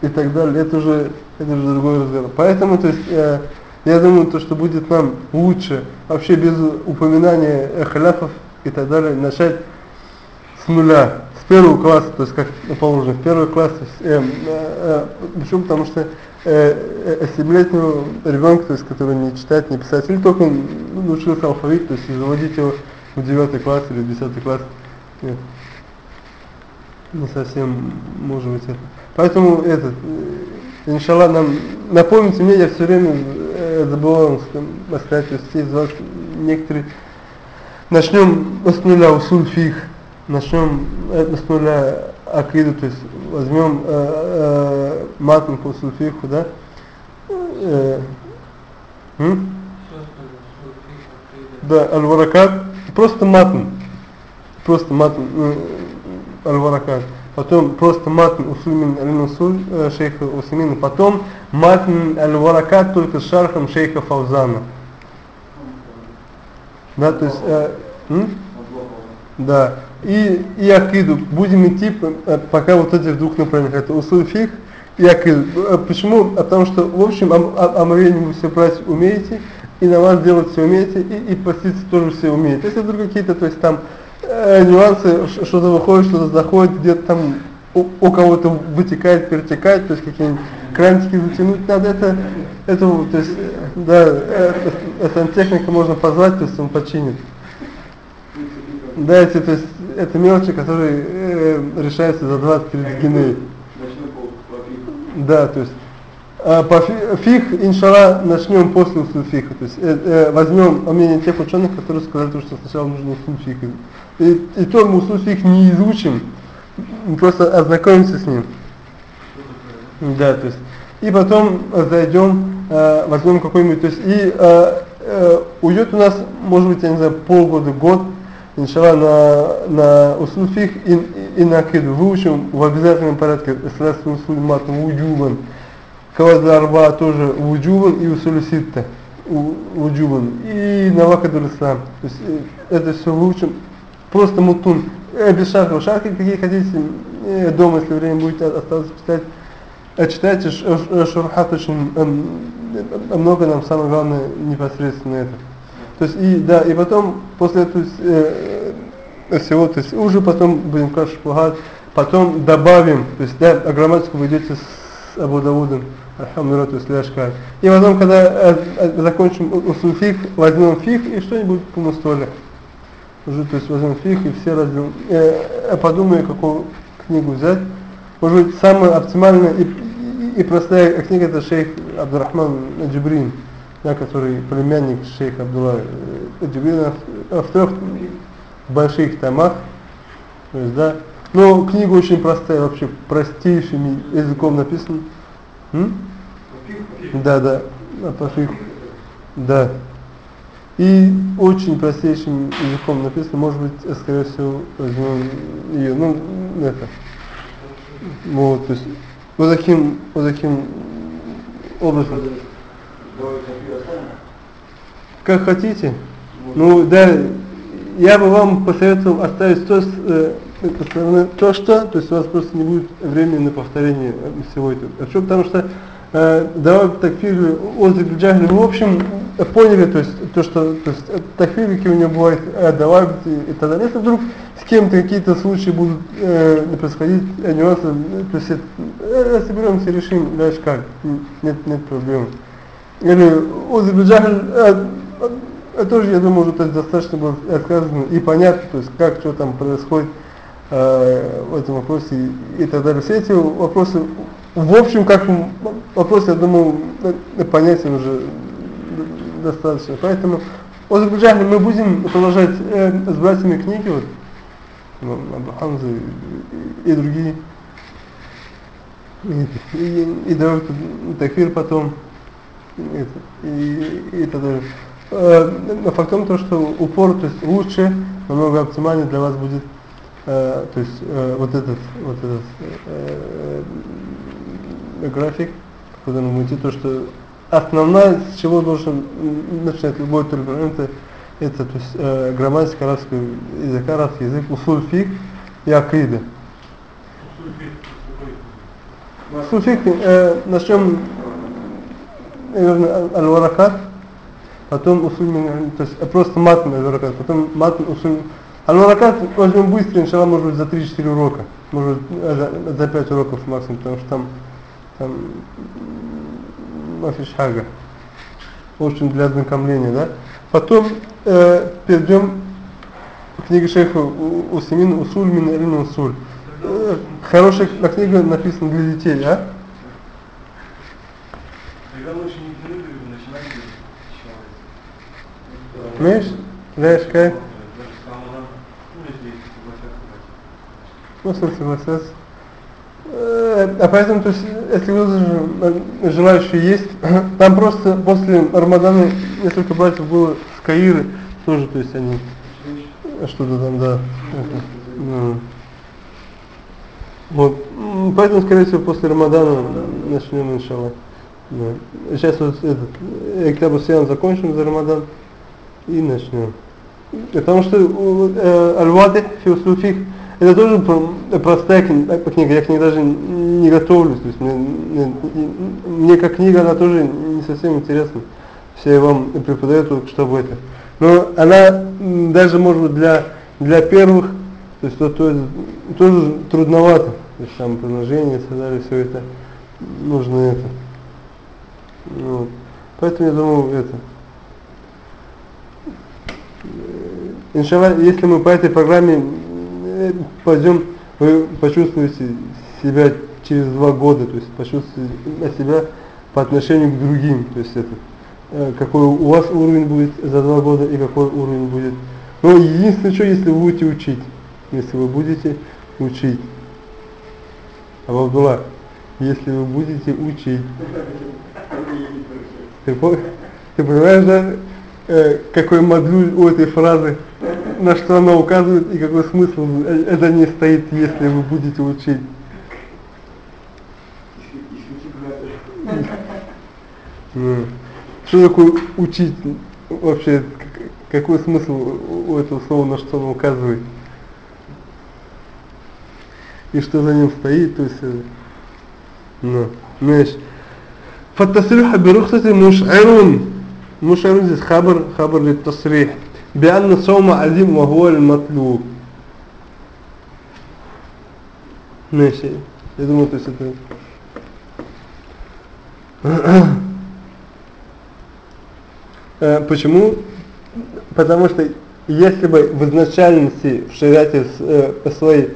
Speaker 1: и так далее, это уже, это уже другой разговор. Поэтому, то есть, э, я думаю, то, что будет нам лучше, вообще без упоминания халяфов и так далее, начать с нуля, с первого класса, то есть как положено, в первый класс, э, э, э, почему? Потому что э, 7-летнего э, ребенка, то есть, который не читает, не писать, или только он научился алфавит, то есть заводить его в 9 класс или 10 класс, нет не совсем может быть это. Поэтому этот, э, иншаллах, нам напомните мне, я все время э, забывал сказать, то есть из вас некоторые начнем с нуля усуль начнем э, с нуля акиду, то есть возьмем э, матн по усуль да? Да, аль-варакат, просто матн, просто матн, аль-варакат. Потом просто матн усульмин аль-нусуль э, шейха Усимина. Потом матн аль-варакат только с шархом шейха Фаузана. Да, то есть... Э, м? Да. И, и акиду. Будем идти, э, пока вот эти двух направлениях. Это усуль фих и акиду. Э, почему? Потому что, в общем, омовение вы все брать умеете, и на вас делать все умеете, и, и поститься тоже все умеете. Если вдруг какие-то, то есть там э, нюансы, что-то выходит, что-то заходит, где-то там у, у кого-то вытекает, перетекает, то есть какие-нибудь крантики затянуть надо, это, это то есть, да, э, э, сантехника можно позвать, то есть он починит. Да, эти, то есть, это мелочи, которые э, решаются за 20-30 геней. Да, то есть, а по фих, иншалла, начнем после усул фиха. То есть э, э, возьмем мнение тех ученых, которые сказали, что сначала нужно усул фиха. И, и то мы усул фих не изучим, просто ознакомимся с ним. Да, то есть. И потом зайдем, э, возьмем какой-нибудь, то есть, и э, э, уйдет у нас, может быть, я не знаю, полгода, год, иншалла, на, на усул фих и, и, на акиду. Выучим в обязательном порядке, следствие усул матом, уджубан. Каваз арба тоже вуджубан и усулю ситта вуджубан. И навакадул. То есть это все выучим просто мутун, э, без шархов. Шархи какие хотите, э, дома, если время будете остаться читать, э, читайте, шурхат очень много нам, самое главное, непосредственно это. То есть, и, да, и потом, после этого э, всего, то есть, уже потом будем как шпагат, потом добавим, то есть, да, а грамматику вы идете с Абу есть Ляшкаль. И потом, когда э, закончим усул фиг, возьмем фиг и что-нибудь по мустоле. Уже, то есть возьмем фиг и все разделим. Э, подумаю, какую книгу взять. Может быть, самая оптимальная и, и, и простая книга это шейх Абдурахман Джибрин, да, который племянник шейха Абдулла Джибрина в трех больших томах. То есть, да. Но книга очень простая, вообще простейшим языком написана. М? Да, да, по фиху. Да. И очень простейшим языком написано, может быть, скорее всего, возьмем ее, ну, это. Вот, то есть, вот таким, вот таким образом. Как хотите. Ну, да, я бы вам посоветовал оставить то, э, то что, то есть у вас просто не будет времени на повторение всего этого. А что, потому что э, давай такфир озрик джахли, в общем, поняли, то есть то, что то есть, такфир, какие у него бывают, э, давай и так далее. Если вдруг с кем-то какие-то случаи будут э, происходить, э, нюансы, то есть э, соберемся, решим, дальше как, нет, нет проблем. Или озрик джахли, э, э, тоже, я думаю, уже то есть, достаточно было сказано и понятно, то есть как, что там происходит э, в этом вопросе и, и так далее. Все эти вопросы, в общем, как вопрос, я думаю, понятен уже достаточно. Поэтому Азербайджане мы будем продолжать э, с братьями книги, вот, Абрахамза и, и другие. И, и, и Давид Такфир потом. И, и, и так далее. Э, факт то, что упор то есть лучше, намного оптимальнее для вас будет э, то есть э, вот этот вот этот э, э, график, куда нам идти, то что основное, с чего должен начинать любой турбулент, это, это то есть э, грамматика арабского языка, арабский язык, усуль фиг и акида. Усуль фиг, э, начнем, наверное, аль-варакат, потом усуль, то есть просто матн аль-варакат, потом матн усуль Аль-Маракат возьмем быстро, иншалла, может быть, за 3-4 урока. Может быть, за, за 5 уроков максимум, потому что там, там шага. Очень для ознакомления, да. Потом э, перейдем к книге шейха Усимин Усуль мин илм Усуль. Э, хорошая книга написана для детей, а? Понимаешь? Знаешь, как? Ну, согласятся. А поэтому, то есть, если вы желающие есть, *coughs* там просто после Рамадана несколько братьев было с Каиры, тоже, то есть они что-то там, да. Ну. Вот. Поэтому, скорее всего, после Рамадана начнем, иншаллах. Да. Сейчас вот этот, Эктабу Сиан закончим за Рамадан и начнем. Потому что э, Аль-Вадих, Филсуфих, это тоже простая книга, я к ней даже не готовлюсь, то есть мне, мне, мне как книга она тоже не совсем интересна. Все вам преподают только чтобы это. Но она даже может быть для, для первых, то есть то, то, тоже трудновато. То есть там приложение и так далее, все это нужно это. Вот. Поэтому я думаю это. Иншалла, если мы по этой программе пойдем, вы почувствуете себя через два года, то есть почувствуете себя по отношению к другим, то есть это э, какой у вас уровень будет за два года и какой уровень будет. Но единственное, что если вы будете учить, если вы будете учить. А Абдулла, если вы будете учить. Ты, ты понимаешь, да, э, какой модуль у этой фразы? на что она указывает и какой смысл это не стоит, если вы будете учить. Ну, что такое учить вообще? Какой смысл у этого слова, на что оно указывает? и что за ним стоит, то есть, э, ну, ماشي فالتصريح برخصة مشعر مشعر здесь خبر خبر للتصريح بأن الصوم عظيم وهو المطلوب ماشي я думаю то есть это Э, Почему? Потому что если бы в изначальности в шариате э, своей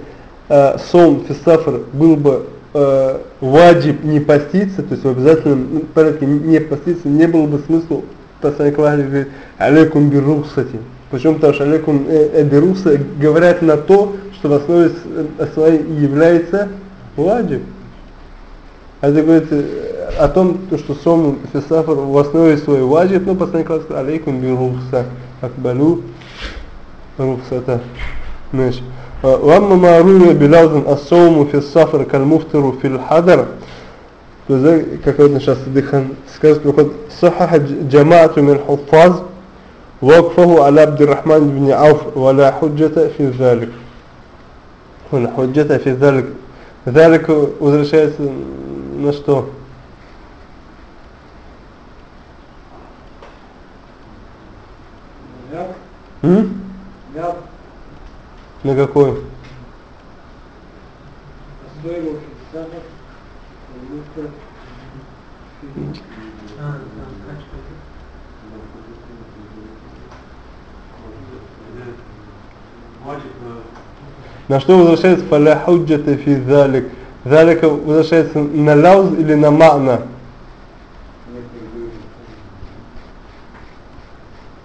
Speaker 1: э, сом фисафр был бы э, ваджиб не поститься, то есть в обязательном порядке не поститься, не было бы смысла посланник Аллаха говорит алейкум бирухсати. Почему? Потому что алейкум э, бирухса говорят на то, что в основе с- своей является ваджиб. А это говорит э, о том, то, что сом фисафр в основе своей ваджиб, но посланник Аллаха сказал алейкум бирухса, акбалу рухсата. Значит, وأما ما روي بلفظ الصوم في السفر كالمفطر في الحضر وزي كاكودنا شخص دخن سكرت بقد صحح ج- جماعة من الحفاظ وقفه على عبد الرحمن بن عوف ولا حجة في ذلك ولا حجة في ذلك ذلك возвращается на что?
Speaker 5: Ряд,
Speaker 1: М?
Speaker 5: ряд,
Speaker 1: На какой?
Speaker 5: стоило
Speaker 1: На что возвращается фаля худжата фи залик? Залика возвращается на лауз или на ма'на?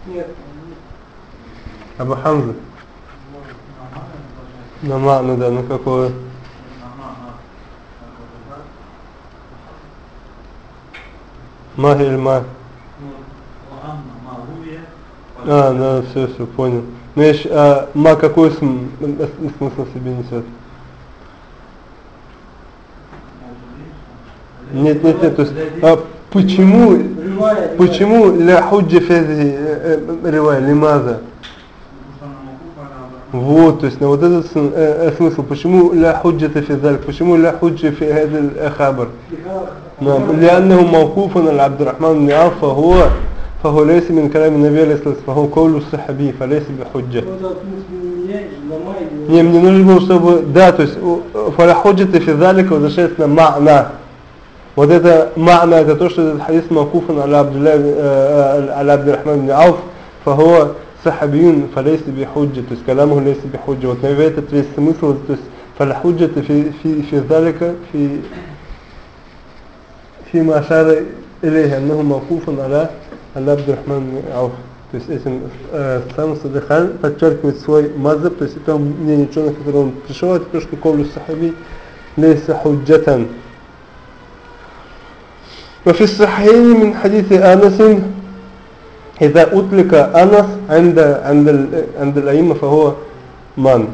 Speaker 5: Нет,
Speaker 1: Абу Хамза. На ма'на, да, на какое? Или ма? А, да, все, все, понял. Ну, я щ- а, ма какой см- э, смысл себе несет? Нет, нет, нет, то есть, а почему, почему ля худжа фези ривай, лимаза? Вот, то есть на вот этот см- э, э, смысл, почему ля худжа фи залик, почему ля худжа фи هذا хабар? نعم لأنه موقوف على عبد الرحمن بن عوف فهو فهو ليس من كلام النبي عليه الصلاة والسلام فهو قول الصحابي فليس بحجة Не, мне нужно было, чтобы, да, то есть, фаля худжата фи залика возвращается на ма'на. Вот это ма'на, это то, что этот хадис макуфан аля Абдулlah, э, аля Абдурахман бин Ауф, фахуа сахабиюн фалейси би худжа, то есть, каламуху лейси би худжа. Вот, наверное, этот весь смысл, то есть, фаля худжата фи, фи, фи залика, фи, فيما أشار إليه أنه موقوف على على عبد الرحمن بن عوف то есть этим э, сам Садыхан подчеркивает свой мазаб, то есть это мнение ученых, к которому он пришел, это то, что ковлю сахаби лейса худжатан. وفي الصحيحين من حديث أنس إذا أطلق أنس عند عند ال- عند الأئمة فهو من؟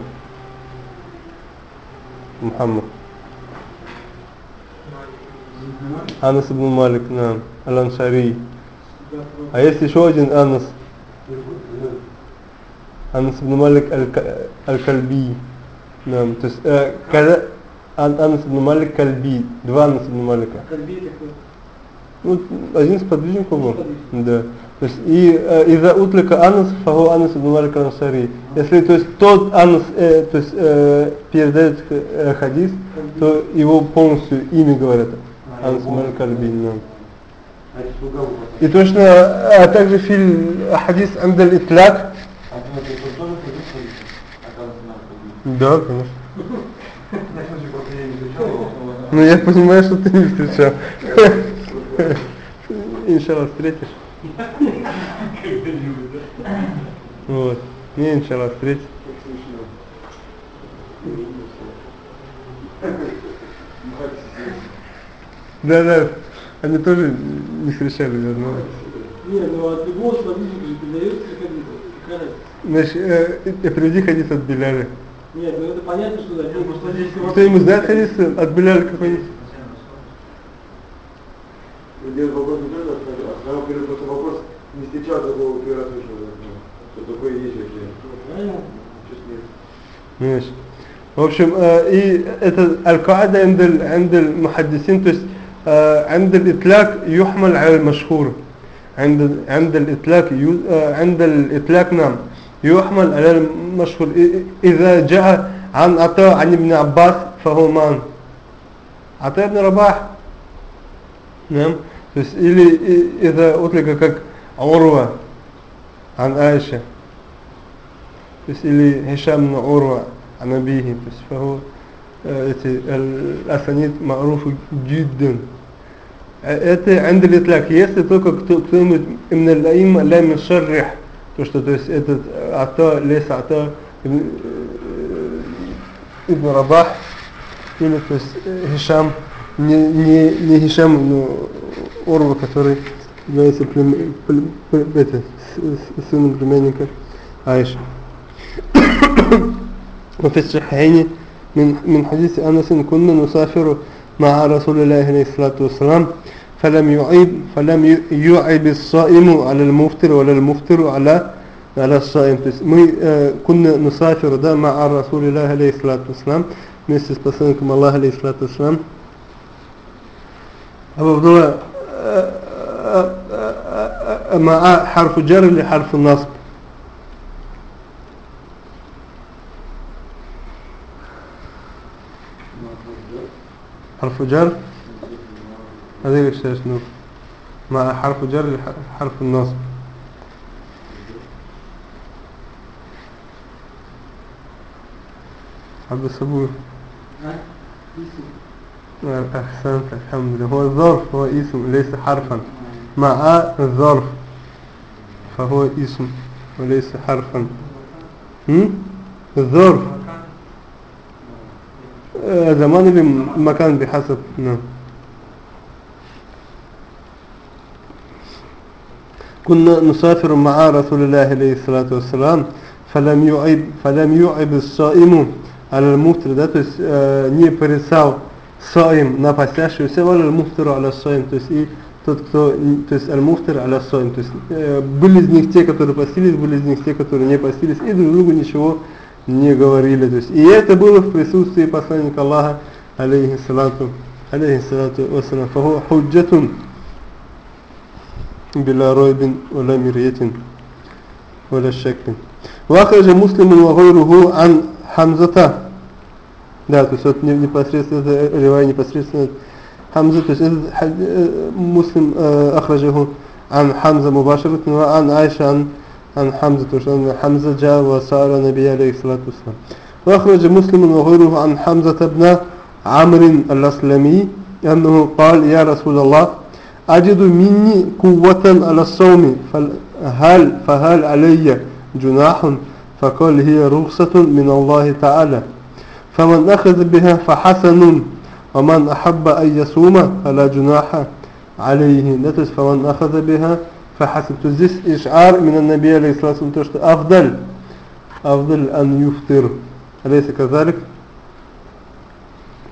Speaker 1: محمد Анас ибн Малик, да, Аль-Ансари. А есть еще один Анас, Анас ибн Малик Аль- Аль-Кальби. Да, то есть, э, когда Ан- Анас ибн Малик Кальби, два Анас ибн Малика. Ну, один из подвижников был. Да. То есть, и э, из-за утлика Анас, фаху Анас ибн Малик Аль-Ансари. Если, то есть, тот Анас, э, то есть, э, передает э, хадис, то его полностью имя говорят. Ибн Малик. И точно, а также фильм хадис Амдаль Итляк. Да, конечно.
Speaker 4: Его.
Speaker 1: Ну я понимаю, что ты не встречал. *laughs* Иншалла встретишь. Вот. Не иншалла встретишь. Да, да. Они тоже не встречали, верно.
Speaker 5: Нет, ну от любого сподвижника же передается хадис.
Speaker 1: Значит, э, э, приведи хадис от Беляля.
Speaker 5: Нет, ну это понятно, что да, просто здесь
Speaker 1: Кто-нибудь знает хадис от Беляля какой-нибудь?
Speaker 4: Делать вопрос не тоже, а первый вопрос, не встречал такого что такое есть вообще.
Speaker 5: Правильно?
Speaker 4: Честно.
Speaker 1: Значит, В общем, э, и это аль-каида عند ال- عند المحدثين то есть э, عند الإطلاق يحمل على المشهور عند عند الإطلاق يو- آه، عند الإطلاق نعم يحمل على المشهور إ- إذا جاء عن عطاء عن ابن عباس فهو من عطاء بن رباح نعم то есть или и- إذا أطلق как عروة عن عائشة то есть или Хишам на Урва Анабихи, то есть фаху э, эти э, асанит маруфу джиддан. Э, это андалитлак, если только кто-нибудь именно лаима лям шаррих, то что то есть этот ата, лес ата, Ибн Рабах, или то есть Хишам, не, не, не Хишам, но Орва, который является плем, плем, плем, это, сыном племянника Аиша. وفي الصحيحين من من حديث أنس كنا نسافر مع رسول الله عليه الصلاة والسلام فلم يعيب فلم ي- يعيب الصائم على المفطر ولا المفطر على على الصائم То есть мы э, كنا نسافر да, مع رسول الله عليه الصلاة والسلام вместе с посланником Аллаха عليه الصلاة والسلام أبو عبد الله آه، آه، آه، آه، مع حرف جر لحرف النصب حرف جر. هذه الشيء شنو مع حرف جر لحرف النصب. عبد الصبور. أحسنت الحمد لله. هو الظرف هو اسم ليس حرفا. مع الظرف. فهو اسم وليس حرفا. هم؟ الظرف. آه، زمان اللي مكان بحسب نعم كنا نسافر مع رسول الله عليه الصلاة والسلام فلم يعيب فلم يعيب الصائم على المفطر да, то есть э, не порицал صائم на постящегося ولا المفطر على الصائم то есть и тот кто то есть аль-муфтир аля соим то есть э, были из них те которые постились были из них те которые не постились и друг другу ничего не говорили. То есть, и это было в присутствии посланника Аллаха, алейхиссалату, алейхиссалату вассалам. Фаху худжатун била ройбин ула мирьетин ула шекин. Вахаджа муслимун вагойруху ан хамзата. Да, то есть вот непосредственно, это э, ревай непосредственно Хамза, то есть этот э, муслим э, ахраджаху ан Хамза мубашират, ну, а ан Айша, ан عن حمزة وشأن حمزة جاء وسأل النبي عليه الصلاة والسلام. وأخرج مسلم وغيره عن حمزة بن عمر الأسلمي أنه قال يا رسول الله أجد مني قوة على الصوم فهل, فهل علي جناح؟ فقال هي رخصة من الله تعالى. فمن أخذ بها فحسن ومن أحب أن يصوم فلا جناح عليه. نتس فمن أخذ بها فحسب То есть здесь إشعار من النبي عليه الصلاة والسلام то, что أفضل أفضل أن يفطر أليس كذلك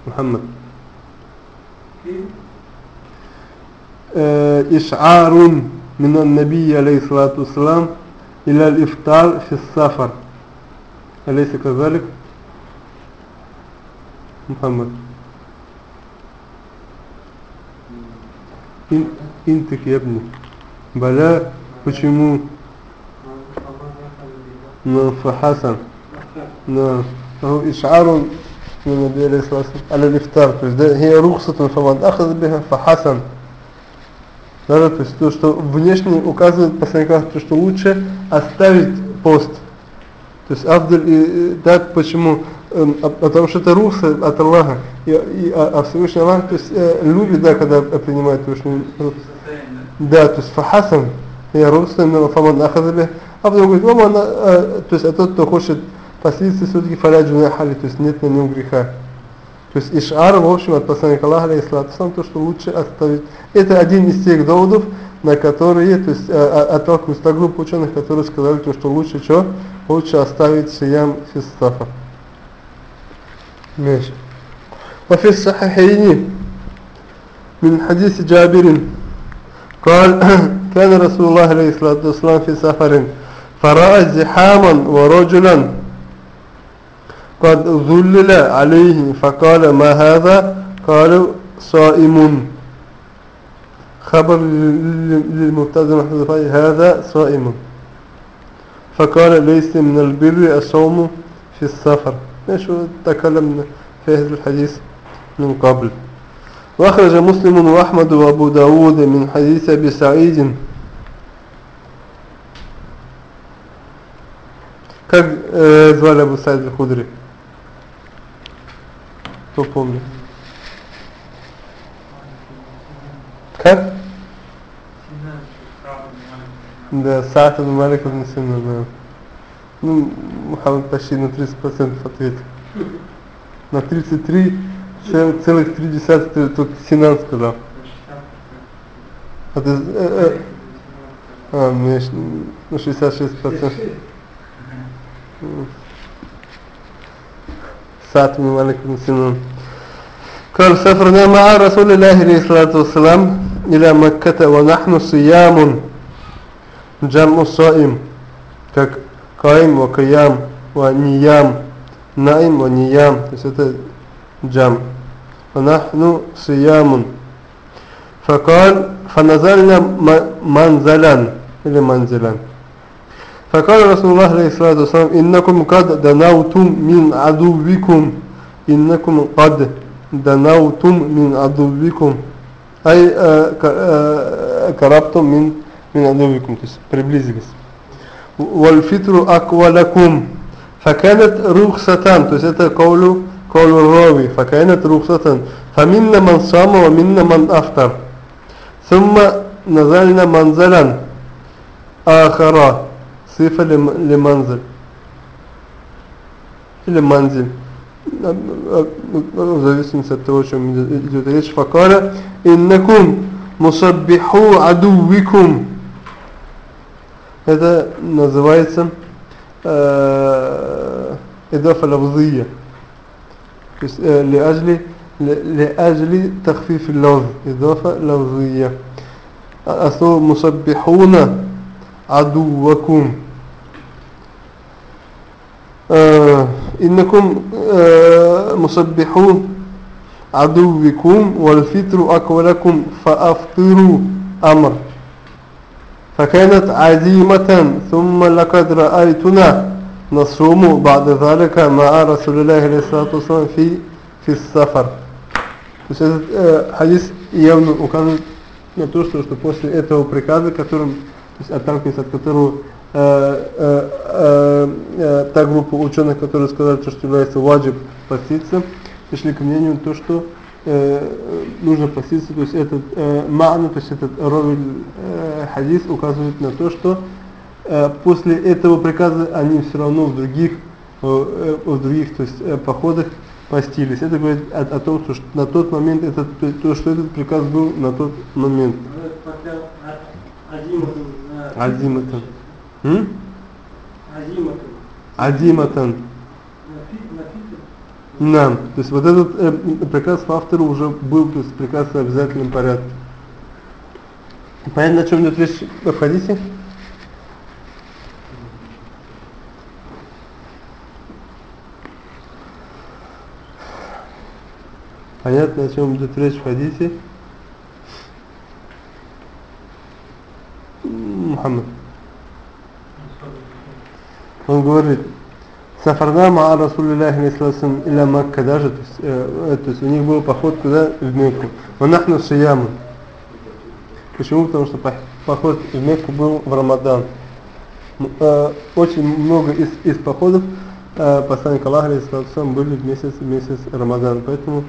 Speaker 1: محمد آه، إشعار من النبي عليه الصلاة والسلام إلى الإفطار في السفر أليس كذلك محمد إن انتك يا ابني بلا почему نعم فحسن نعم فهو إشعار من النبي عليه الصلاة والسلام على الإفطار то есть да, هي رخصة فمن أخذ بها فحسن да, то есть то, что внешне указывает постоянно, то, что лучше оставить пост. То есть Авдаль, и, и, да, почему? Эм, а- потому что это руса от Аллаха. И, и, а, а Всевышний Аллах, то есть э, любит, да, когда принимает Всевышний рух. Да, то есть фахасан, я родственный, фаман ахазабе. А потом говорит, мама, она, э, то есть а тот, кто хочет поститься, все-таки фаля джунахали, то есть нет на нем греха. То есть ишар, в общем, от посланника Аллаха, алейхиссалату вассалам, то, что лучше оставить. Это один из тех доводов, на которые, то есть э, э, отталкиваются та группа ученых, которые сказали, то, что лучше что? Лучше оставить сиям фистафа. ماشي وفي الصحيحين من حديث جابر قال *clears throat* كان رسول الله عليه الصلاة والسلام في سفر فرأى زحاما ورجلا قد ظلل عليه فقال ما هذا؟ قالوا صائم. خبر للمبتدا محذوف هذا صائم. فقال ليس من البر الصوم في السفر. إيش تكلمنا في هذا الحديث من قبل. وأخرج مسلم وأحمد وأبو داود من حديث أبي سعيد Как э, звали Абу Саид Аль-Худри? Кто помнит? Как? Да, Саат ибн Малик ибн Синна, да. Ну, Мухаммад почти на 30% ответил. На 33 цел- целых три десятых тут Синан сказал. А ты, э, э, а, мне ж- ну 66%. سعد بن مالك بن سنان قال سافرنا مع رسول الله عليه الصلاة والسلام إلى مكة ونحن صيام جمع الصائم как قائم وقيام ونيام نائم ونيام то есть это جمع ونحن صيام فقال فنزلنا م- منزلا или منزلا فقال رسول الله عليه الصلاة والسلام إنكم قد دنوتم من عدوكم إنكم قد دنوتم من عدوكم أي آه، ك- آه، قربتم من من عدوكم то есть приблизились والفطر أقوى لكم فكانت رخصة то есть это قول قول الراوي فكانت رخصة فمنا من صام ومنا من أفطر ثم نزلنا منزلا آخر صفة لم- لمنزل или манзиль в зависимости от того, о чем идет речь факара иннакум мусаббиху адувикум это называется э, идафа лавзия то есть э, لأجل لأجل تخفيف اللفظ إضافة لفظية أصل مسبحون عدوكم. آه إنكم آه مسبحون عدوكم والفطر أكولكم فأفطروا أمر. فكانت عزيمة ثم لقد رأيتنا نصوم بعد ذلك مع رسول الله عليه الصلاة والسلام في في السفر То есть этот э, хадис явно указывает на то, что, что после этого приказа, которым, то есть отталкиваясь от которого э, э, э, э, та группа ученых, которые сказали, что является ваджиб поститься, пришли к мнению то, что э, нужно поститься, то есть этот э, ма'на, то есть этот ровель э, хадис указывает на то, что э, после этого приказа они все равно в других, э, в других то есть, э, походах постились. Это говорит о, о том, что на тот момент, этот, то, то, что этот приказ был на тот момент. Азиматан. М? Азиматан. Да, то есть вот этот э, приказ автору уже был, то есть приказ в обязательном порядке. Понятно, о чем идет речь в Понятно, о чем идет речь в хадисе? Мухаммад. Он говорит, Сафарна ма Расулиллахи алейхиссалам иля Макка даже, то есть, э, то есть у них был поход куда? В Мекку. Ванахну шияму. Почему? Потому что пох- поход в Мекку был в Рамадан. Э, очень много из, из походов э, посланника Аллаха были в месяц, в месяц Рамадан. Поэтому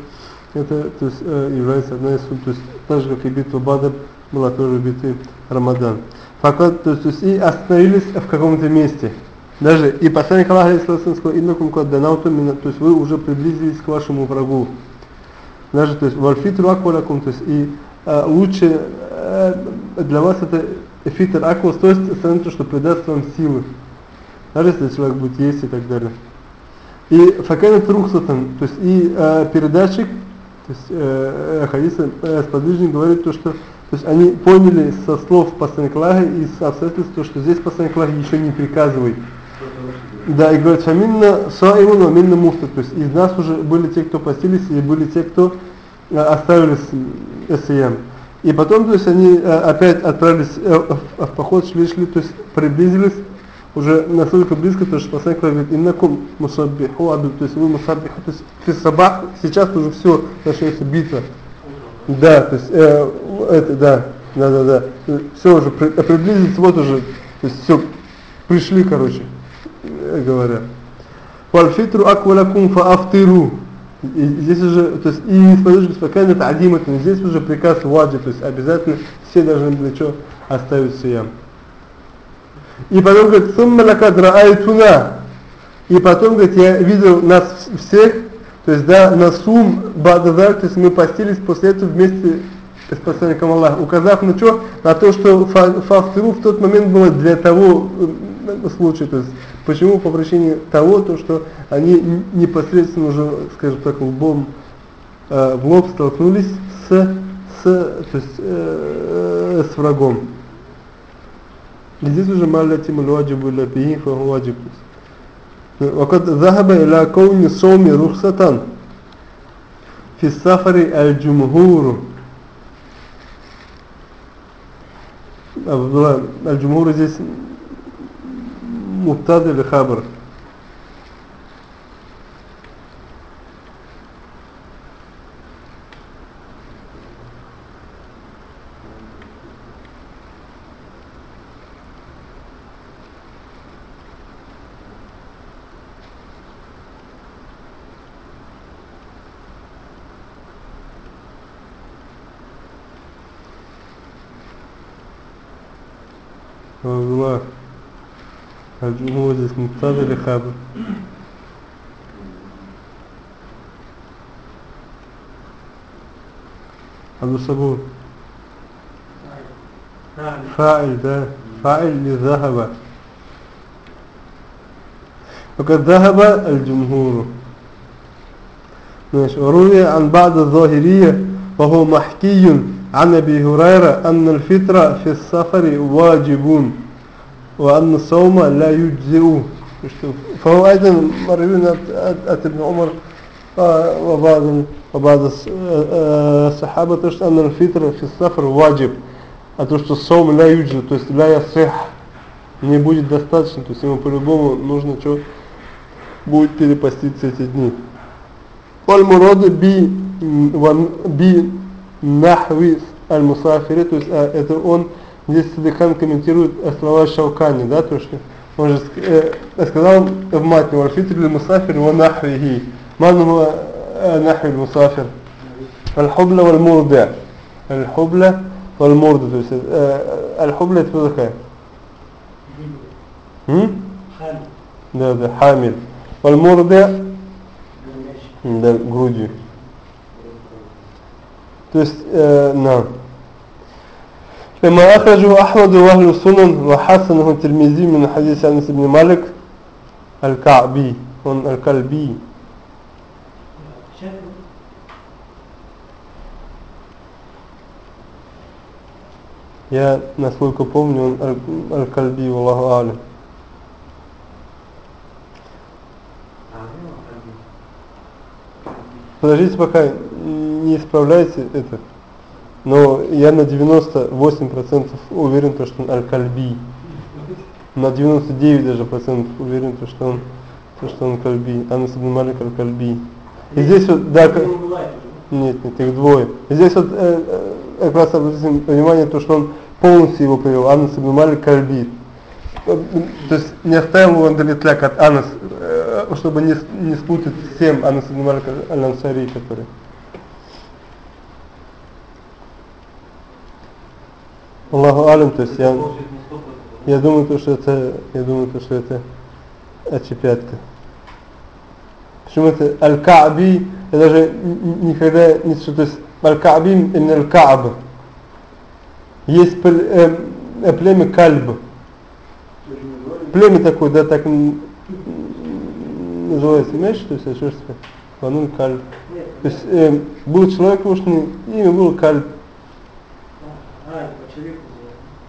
Speaker 1: это то есть, э, является одной из суть, то есть так же как и битва Бадр была тоже битвой Рамадан. Факат, то есть, то есть и остановились в каком-то месте. Даже и посланник Аллаха сказал, иннакум кад данаутум мина», то есть вы уже приблизились к вашему врагу. Даже то есть вальфитру аквалакум, то есть и э, лучше э, для вас это фитр аква с той стороны, что придаст вам силы. Даже если человек будет есть и так далее. И факанат рухсатан, то есть и э, передатчик, то есть э, хадиса, э, сподвижник говорит то, что то есть они поняли со слов посланника и с обстоятельств, то, что здесь посланник еще не приказывает. Да, и говорит, фаминна саимун, а минна муфтат. То есть из нас уже были те, кто постились, и были те, кто э, оставили СИМ. И потом, то есть они э, опять отправились э, в, в поход, шли, шли, то есть приблизились уже настолько близко, то что посланник говорит, иннакум мусаббиху, то есть вы мусаббиху, то есть фисабах, сейчас уже все, начнется битва. Да, то есть, э, это, да, да, да, да, все уже, при, приблизились, вот уже, то есть все, пришли, короче, э, говоря. Вальфитру аквалакум фаафтиру. И здесь уже, то есть, и сподобились, пока это адиматно, здесь уже приказ ваджи, то есть обязательно все должны были что, оставить сиям. И потом говорит, сумма лакад раайтуна. И потом, говорит, я видел нас всех, то есть, да, на сум бадазар, то есть мы постились после этого вместе с посланником Аллаха, указав на что? На то, что фавтиру в тот момент было для того э, случая, то есть, почему по причине того, то, что они непосредственно уже, скажем так, лбом, э, в лоб столкнулись с, с, то есть, э, с врагом. И здесь уже малятим الواجب إلى به فهو واجب وقد ذهب إلى كون الصوم رخصة في السفر الجمهور الجمهور здесь مبتدا или خبر الله هجوز منتظر يخابر أبو صبور فاعل ده فاعل ذهب وقد ذهب الجمهور. ماشي. وروي عن بعض الظاهرية وهو محكي عن أبي هريرة أن الفطرة في السفر واجبون. وأن الصوم لا يجزئ فهو أيضا مروي أتى ابن عمر وبعض وبعض الصحابة أن الفطرة في السفر واجب а то, что сом ля юджи, то есть ля ясих, не будет достаточно, то есть ему по-любому нужно что будет перепоститься эти дни. Аль мураду би би нахви аль-мусафири, то есть а, это он, здесь Садыхан комментирует слова Шаукани, да, то что он же э, сказал в матне, вальфитр аль-мусафир ва нахвихи, ман хуа нахви аль-мусафир, аль-хубла валь-мурда, аль-хубла валь-мурда, то есть э, аль-хубла это кто такая? Да, да, хамиль. Валь-мурда, да, грудью. То есть, э, на. كما أخرجه أحمد وأهل السنن وحسنه الترمذي من حديث أنس بن مالك الكعبي он الكلبي Я, насколько помню, он аль-кальби, Аллаху Алим. Подождите, пока не исправляйте это. Но я на 98% уверен, то, что он аль-кальби. На 99 даже процентов уверен, то, что он, то, что он кальби. Анас ибн Малик аль-кальби. И здесь вот, да, нет, нет, их двое. И здесь вот э, э, как раз обратите внимание, то, что он полностью его привел. Анас ибн Малик кальби. То есть не оставил его далетляк от Анас, э, чтобы не, не спутать с тем Анас ибн Малик аль-Ансари, который. Аллаху алим, то есть я, я думаю, то, что это, я думаю, то, что это отчепятка. Почему это аль-Кааби, я даже никогда не слышу, то есть аль-Кааби именно аль-Кааб. Есть э, э, племя Кальб. Племя такое, да, так называется, понимаешь, то есть, что сказать? Ванун Кальб. То есть э, был человек, имя было Кальб.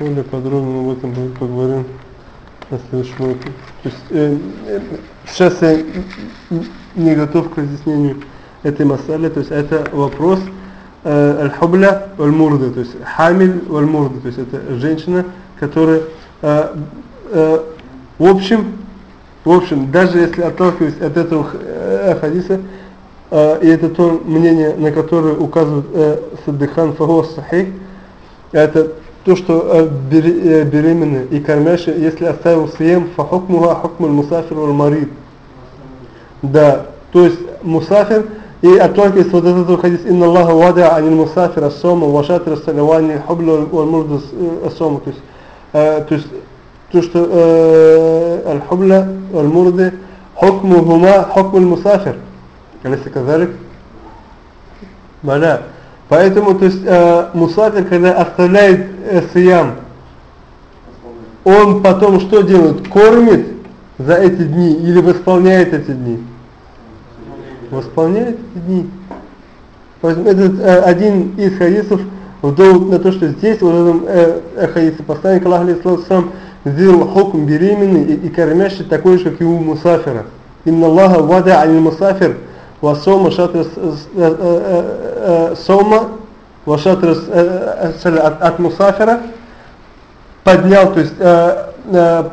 Speaker 1: более подробно об этом поговорим на следующем уроке. То есть э, э, сейчас я не готов к разъяснению этой масали. То есть это вопрос э, аль-хубля валь-мурда. То есть хамиль валь-мурда. То есть это женщина которая э, э, в общем, в общем, даже если отталкиваясь от этого э, хадиса, э, и это то мнение, на которое указывает э, Саддыхан Фагос Сахих, это то, что э, э, беременные и кормящие, если оставил съем, фахукмуха хукмуль мусафир валь марид. Да, то есть мусафир, и отталкиваясь вот этот хадис, инна Аллаха вада анил мусафир ассома, вашатир ассалявани, хублю валь мурду ассома, то есть, э, то есть то, что э, аль-хубля, аль-мурды, хукмухума хукм аль-мусафир. Алиса казалик? Маля. Поэтому, то есть, э, мусафир, когда оставляет э, он потом что делает? Кормит за эти дни или восполняет эти дни? Восполняет эти дни. Поэтому этот э, один из хадисов вдол на то, что здесь, вот этом э, хадисе, посланник Аллаха, сам сделал хукм беременный и, и кормящий такой же, как и у мусафира. Инна Аллаха вада аль мусафир ва сома шатр сома ва шатр от, от мусафира поднял, то есть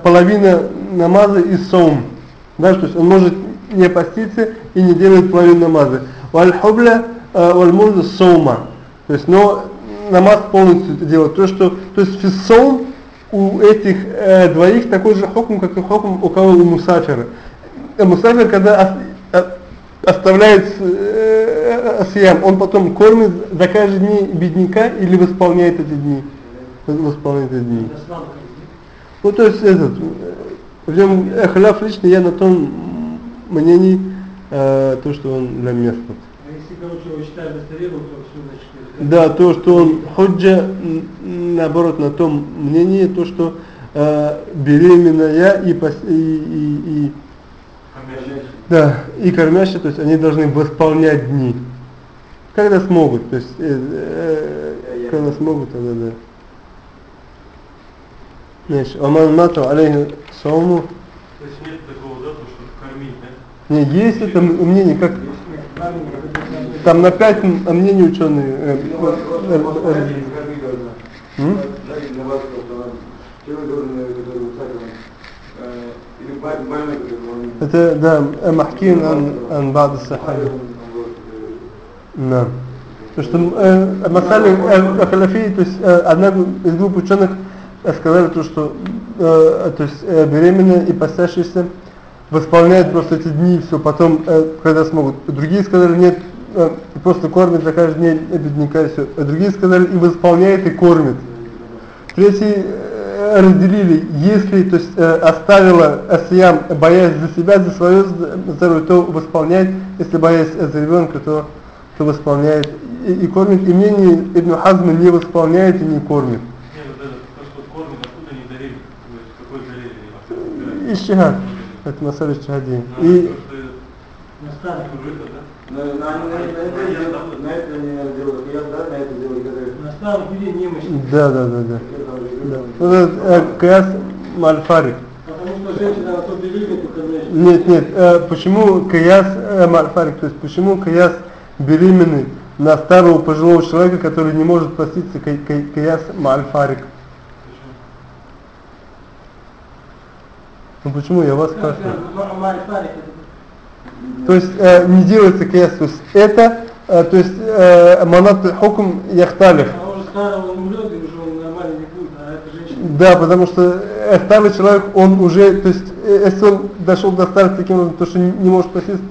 Speaker 1: половина намаза из соум. Да, то есть он может не поститься и не делать половину намаза. Валь хубля валь мурда соума. То есть, но намаз полностью делать. То, что, то есть фиссоум у этих э, двоих такой же хокм, как и хокм у кого у мусафира. Э, мусафир, когда э, оставляет э, съем, он потом кормит за каждый день бедняка или восполняет эти дни? Восполняет эти дни. Ну, то есть этот, в нем э, халяф лично я на том мнении, э, то, что он для места.
Speaker 5: А если, короче, его считают достоверным, то все, значит,
Speaker 1: да, то, что он худжа, наоборот, на том мнении, то, что э, беременная и, и, и, и да, и кормящая, то есть они должны восполнять дни. Когда смогут, то есть, э, э, когда смогут, тогда да. Значит, Оман Мату алейхи сауму.
Speaker 3: То есть нет такого, да, что кормить, да?
Speaker 1: Не, есть это мнение, как там на пять мнений ученые. Э, э, э, это да, Махкин ан ан бад сахаби. Да. То что э, Масали э, Халяфи, то есть э, одна из групп ученых сказали то, что э, то есть э, беременные и постящиеся восполняют просто эти дни и все, потом, э, когда смогут. Другие сказали, нет, э, просто кормит за каждый день бедняка и все. Другие сказали, и восполняет, и кормит. Третьи э, разделили, если то есть, э, оставила Асиям, боясь за себя, за свое здоровье, то восполняет, если боясь за ребенка, то, то восполняет и, и кормит. И мнение Ибн Хазма не восполняет и не кормит.
Speaker 3: Нет, вот это, то, что кормит, откуда не дарили? Какой дарили?
Speaker 1: Ищихад. Это масаль Ищихади.
Speaker 3: Ну,
Speaker 1: И
Speaker 5: Наставник.
Speaker 4: На, на, на, на, это, на это не делают, я да, на это делаю,
Speaker 5: Наставник людей немощный.
Speaker 1: да, да, да, да. да. Вот этот э, Каяс Мальфарик.
Speaker 5: Потому что женщина на то беременна, то кормящая.
Speaker 1: Нет, нет, э, почему Каяс э, Мальфарик, то есть почему Каяс беременный на старого пожилого человека, который не может поститься, кай- Каяс Мальфарик? Ну почему, я вас спрашиваю. То есть э, не делается кияс, то есть это, э, то есть э, манат хукм яхталиф.
Speaker 5: А уже старого он умрет, и уже он нормально не будет, а эта женщина...
Speaker 1: Да, потому что старый человек, он уже, то есть э, если он дошел до старости таким образом, то что не, может поститься,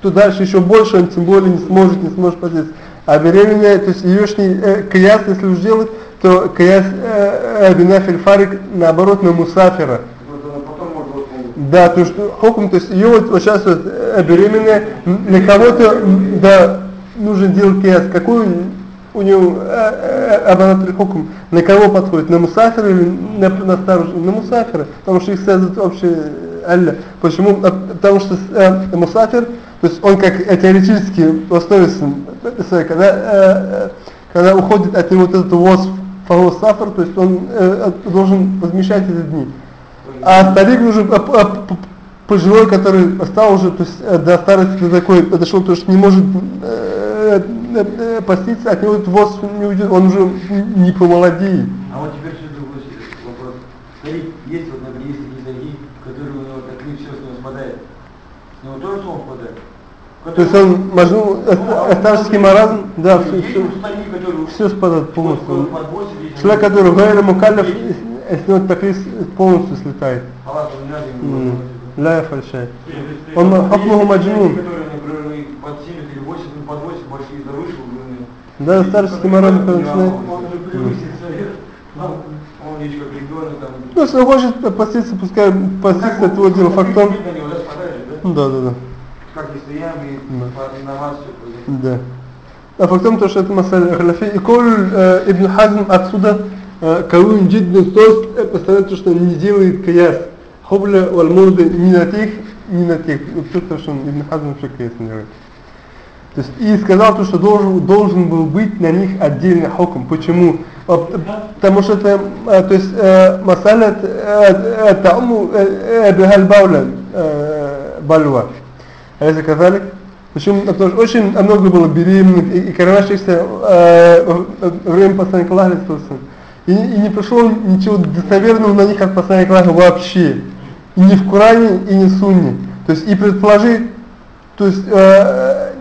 Speaker 1: то дальше еще больше он тем более не сможет, не сможет поститься. А беременная, то есть ее э, кияс, если уж делать, то каяс э, э, бинафиль фарик наоборот на мусафира.
Speaker 4: Вот она потом может вот,
Speaker 1: Да, то что хукм, то есть ее вот, вот сейчас вот э, беременная, для кого-то да, нужен делать кияс. Какой у него абанат хукм? На кого подходит? На мусафира или на, на старую? На мусафира, потому что их связывает общее алля. Почему? А, Потому что э, мусафир, то есть он как э, теоретически в основе когда, э, э, когда уходит от него вот этот восф, фаго сафар, то есть он э, э, должен возмещать эти дни. А старик уже э, э, пожилой, который стал уже, то есть э, до старости такой дошел, то что не может э, э, э, поститься, от него этот воз не уйдет, он уже не помолодеет.
Speaker 2: А вот теперь еще другой вопрос. Старик, есть вот, например, есть такие старики, которые у него так все с него спадает. С него тоже сон спадает?
Speaker 1: То есть он мажну, старческий маразм, да, все, все, все спадает полностью.
Speaker 2: под 80, если
Speaker 1: Человек, который гайра мукаллиф, с него таклис полностью слетает. Ля фальшай.
Speaker 3: Если-
Speaker 1: Он хакмуху маджнун.
Speaker 2: которые, например, ну, и под 70 или 80, ну, под 80 больше из-за вышел. ну,
Speaker 1: Да,
Speaker 2: и-
Speaker 1: старческий
Speaker 2: и-
Speaker 1: маразм,
Speaker 2: он-
Speaker 1: когда
Speaker 2: он-
Speaker 1: начинает.
Speaker 2: Там.
Speaker 1: Ну, если он хочет поститься, пускай постится, это его дело фактом.
Speaker 2: Да, да?
Speaker 1: Ну, Да.
Speaker 2: Как если я и по-.
Speaker 1: Да. А фактом то, что это халяфи. И коль э, Ибн Хазм отсюда кавун джиддин тос э, постоянно то, что не делает каяс. Хобля вальмурды не на тех, не на тех. Вот то, что Ибн Хазм вообще каяс не делает. То есть, и сказал то, что должен, должен был быть на них отдельный хукм. Почему? А, Потому что это, э, то есть, э, масаля тауму бихаль бауля бальва. Алиса Казалик. Почему? Потому что очень много было беременных и, и кормящихся э, время посланника Аллаха. И, и не пришло ничего достоверного на них от посланника Аллаха вообще. И ни в Коране, и ни в Сунне. То есть и предположить, то есть э,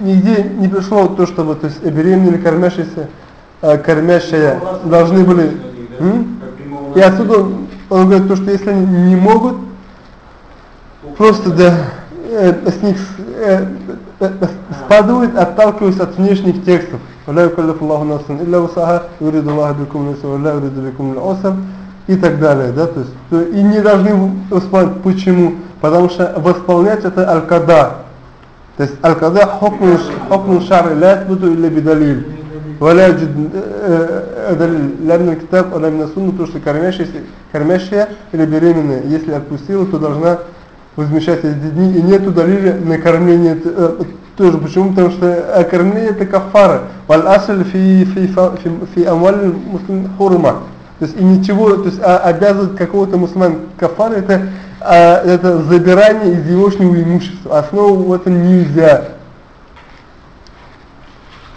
Speaker 1: нигде не пришло то, чтобы то есть, беременные кормящиеся, э, кормящие должны были... М? И отсюда он, говорит, то, что если они не могут, просто да, э, с них с- э, э, э, спадают, отталкиваясь от внешних текстов. «Ла юкаллифу Аллаху нафсан илля вусаха, юриду Аллаху бикум лиса, ва ла юриду бикум л'уср» и так далее, да, то есть, то- и не должны восполнять. Почему? Потому что восполнять это аль-када. То есть аль-када хукмун хукмун шар'i ла ясбуту илля бидалиль. ولا يوجد э, э, دليل لا من الكتاب ولا من السنة, то что кормящая, кормящая или беременная, если отпустила, то должна возмещать эти дни, и нету далиля на кормление э, тоже. Почему? Потому что э, кормление это кафара. Валь асль фи, фи, фа- фи, фи амваль муслим хурума. То есть и ничего, то есть а, обязывать какого-то мусульман кафара, это, а, это забирание из егошнего имущества. Основу в этом нельзя.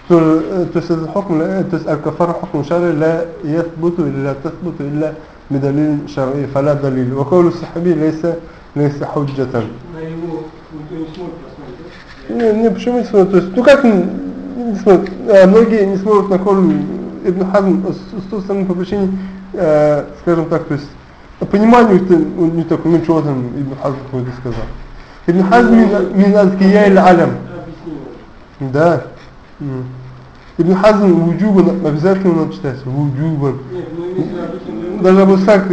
Speaker 1: То, э, то есть этот хукм, لا- то есть الكفارة حكم شرعي لا يثبت إلا لا تثبت إلا بدليل شرعي فلا دليل وقول الصحابي ليس ليس حجة
Speaker 5: На его никто не смотрит, посмотрит.
Speaker 1: Не, не, почему не смотрят? То есть, ну как не, смотрят? А, многие не смотрят на коль Ибн Хазм с, с той стороны по причине, э, скажем так, то есть пониманию это у них такое, ну что там Ибн Хазм какой-то сказал. Ибн Хазм мин- мин азкия или алям. Да. Ибн Хазм вуджубан обязательно надо читать. Вуджубан.
Speaker 5: Ну обычно
Speaker 1: Даже Абу Сак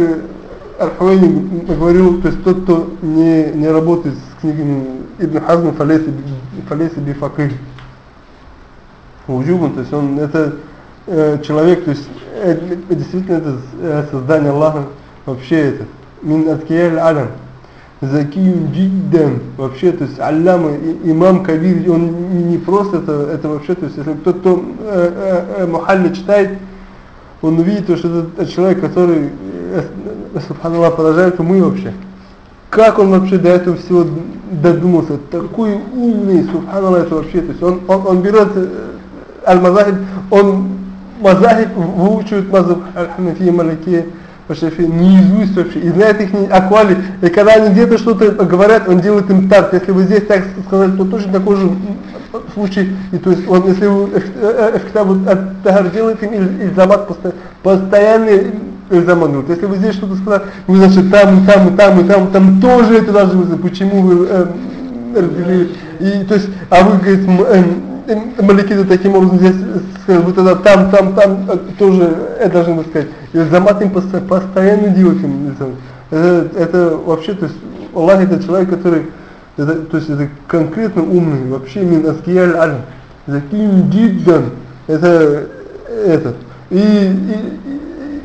Speaker 1: Архуэни говорил, то есть тот, кто не, не работает с книгами Ибн Хазма, фалейси фалейси би факих. Вуджубан, то есть он, это э, человек, то есть э, действительно это э, создание Аллаха, вообще это, мин аткияль алям. Закиюн джиддан, вообще, то есть алляма, и- имам Кабир, он не, просто это, это вообще, то есть если кто-то кто, э, э, э, Мухалли читает, он увидит, то, что это человек, который, э, э, субханаллах, поражает умы вообще. Как он вообще до этого всего додумался? Такой умный, субханаллах, это вообще, то есть он, он, он берет э, аль-мазахиб, он мазахиб выучивает мазахиб аль-ханафия, малакия, Шафи наизусть вообще, и знает их аквали, и когда они где-то что-то говорят, он делает им так, если вы здесь так сказали, то точно такой же случай, и то есть он, если вы в китабу тагар делаете им иль- ильзамат, посто- постоянный делаете. если вы здесь что-то сказали, вы значит там, и там, и там, и там, там тоже это должны быть, почему вы эм, разделили, и то есть, а вы, говорит, м- эм, э, маликиты таким образом здесь сказать, вот это там, там, там э, тоже это должны бы сказать. И замат им посто- постоянно делать им это, это, это вообще, то есть Аллах это человек, который, это, то есть это конкретно умный, вообще мин аскияль аль, заким джиддан, это этот. И, и,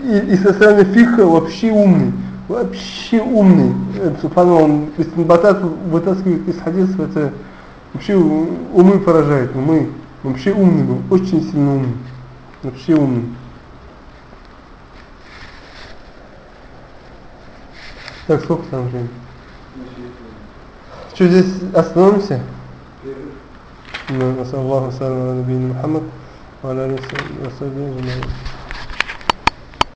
Speaker 1: и, и со стороны фиха вообще умный, вообще умный. Субхану, он Истинбатат вытаскивает из хадисов, это вообще умы поражает, умы. Вообще умный был, очень сильно умный. Вообще умный. Так, сколько там времени? Что, здесь остановимся? Ну, насаллаху салям на набийна Мухаммад, ва аля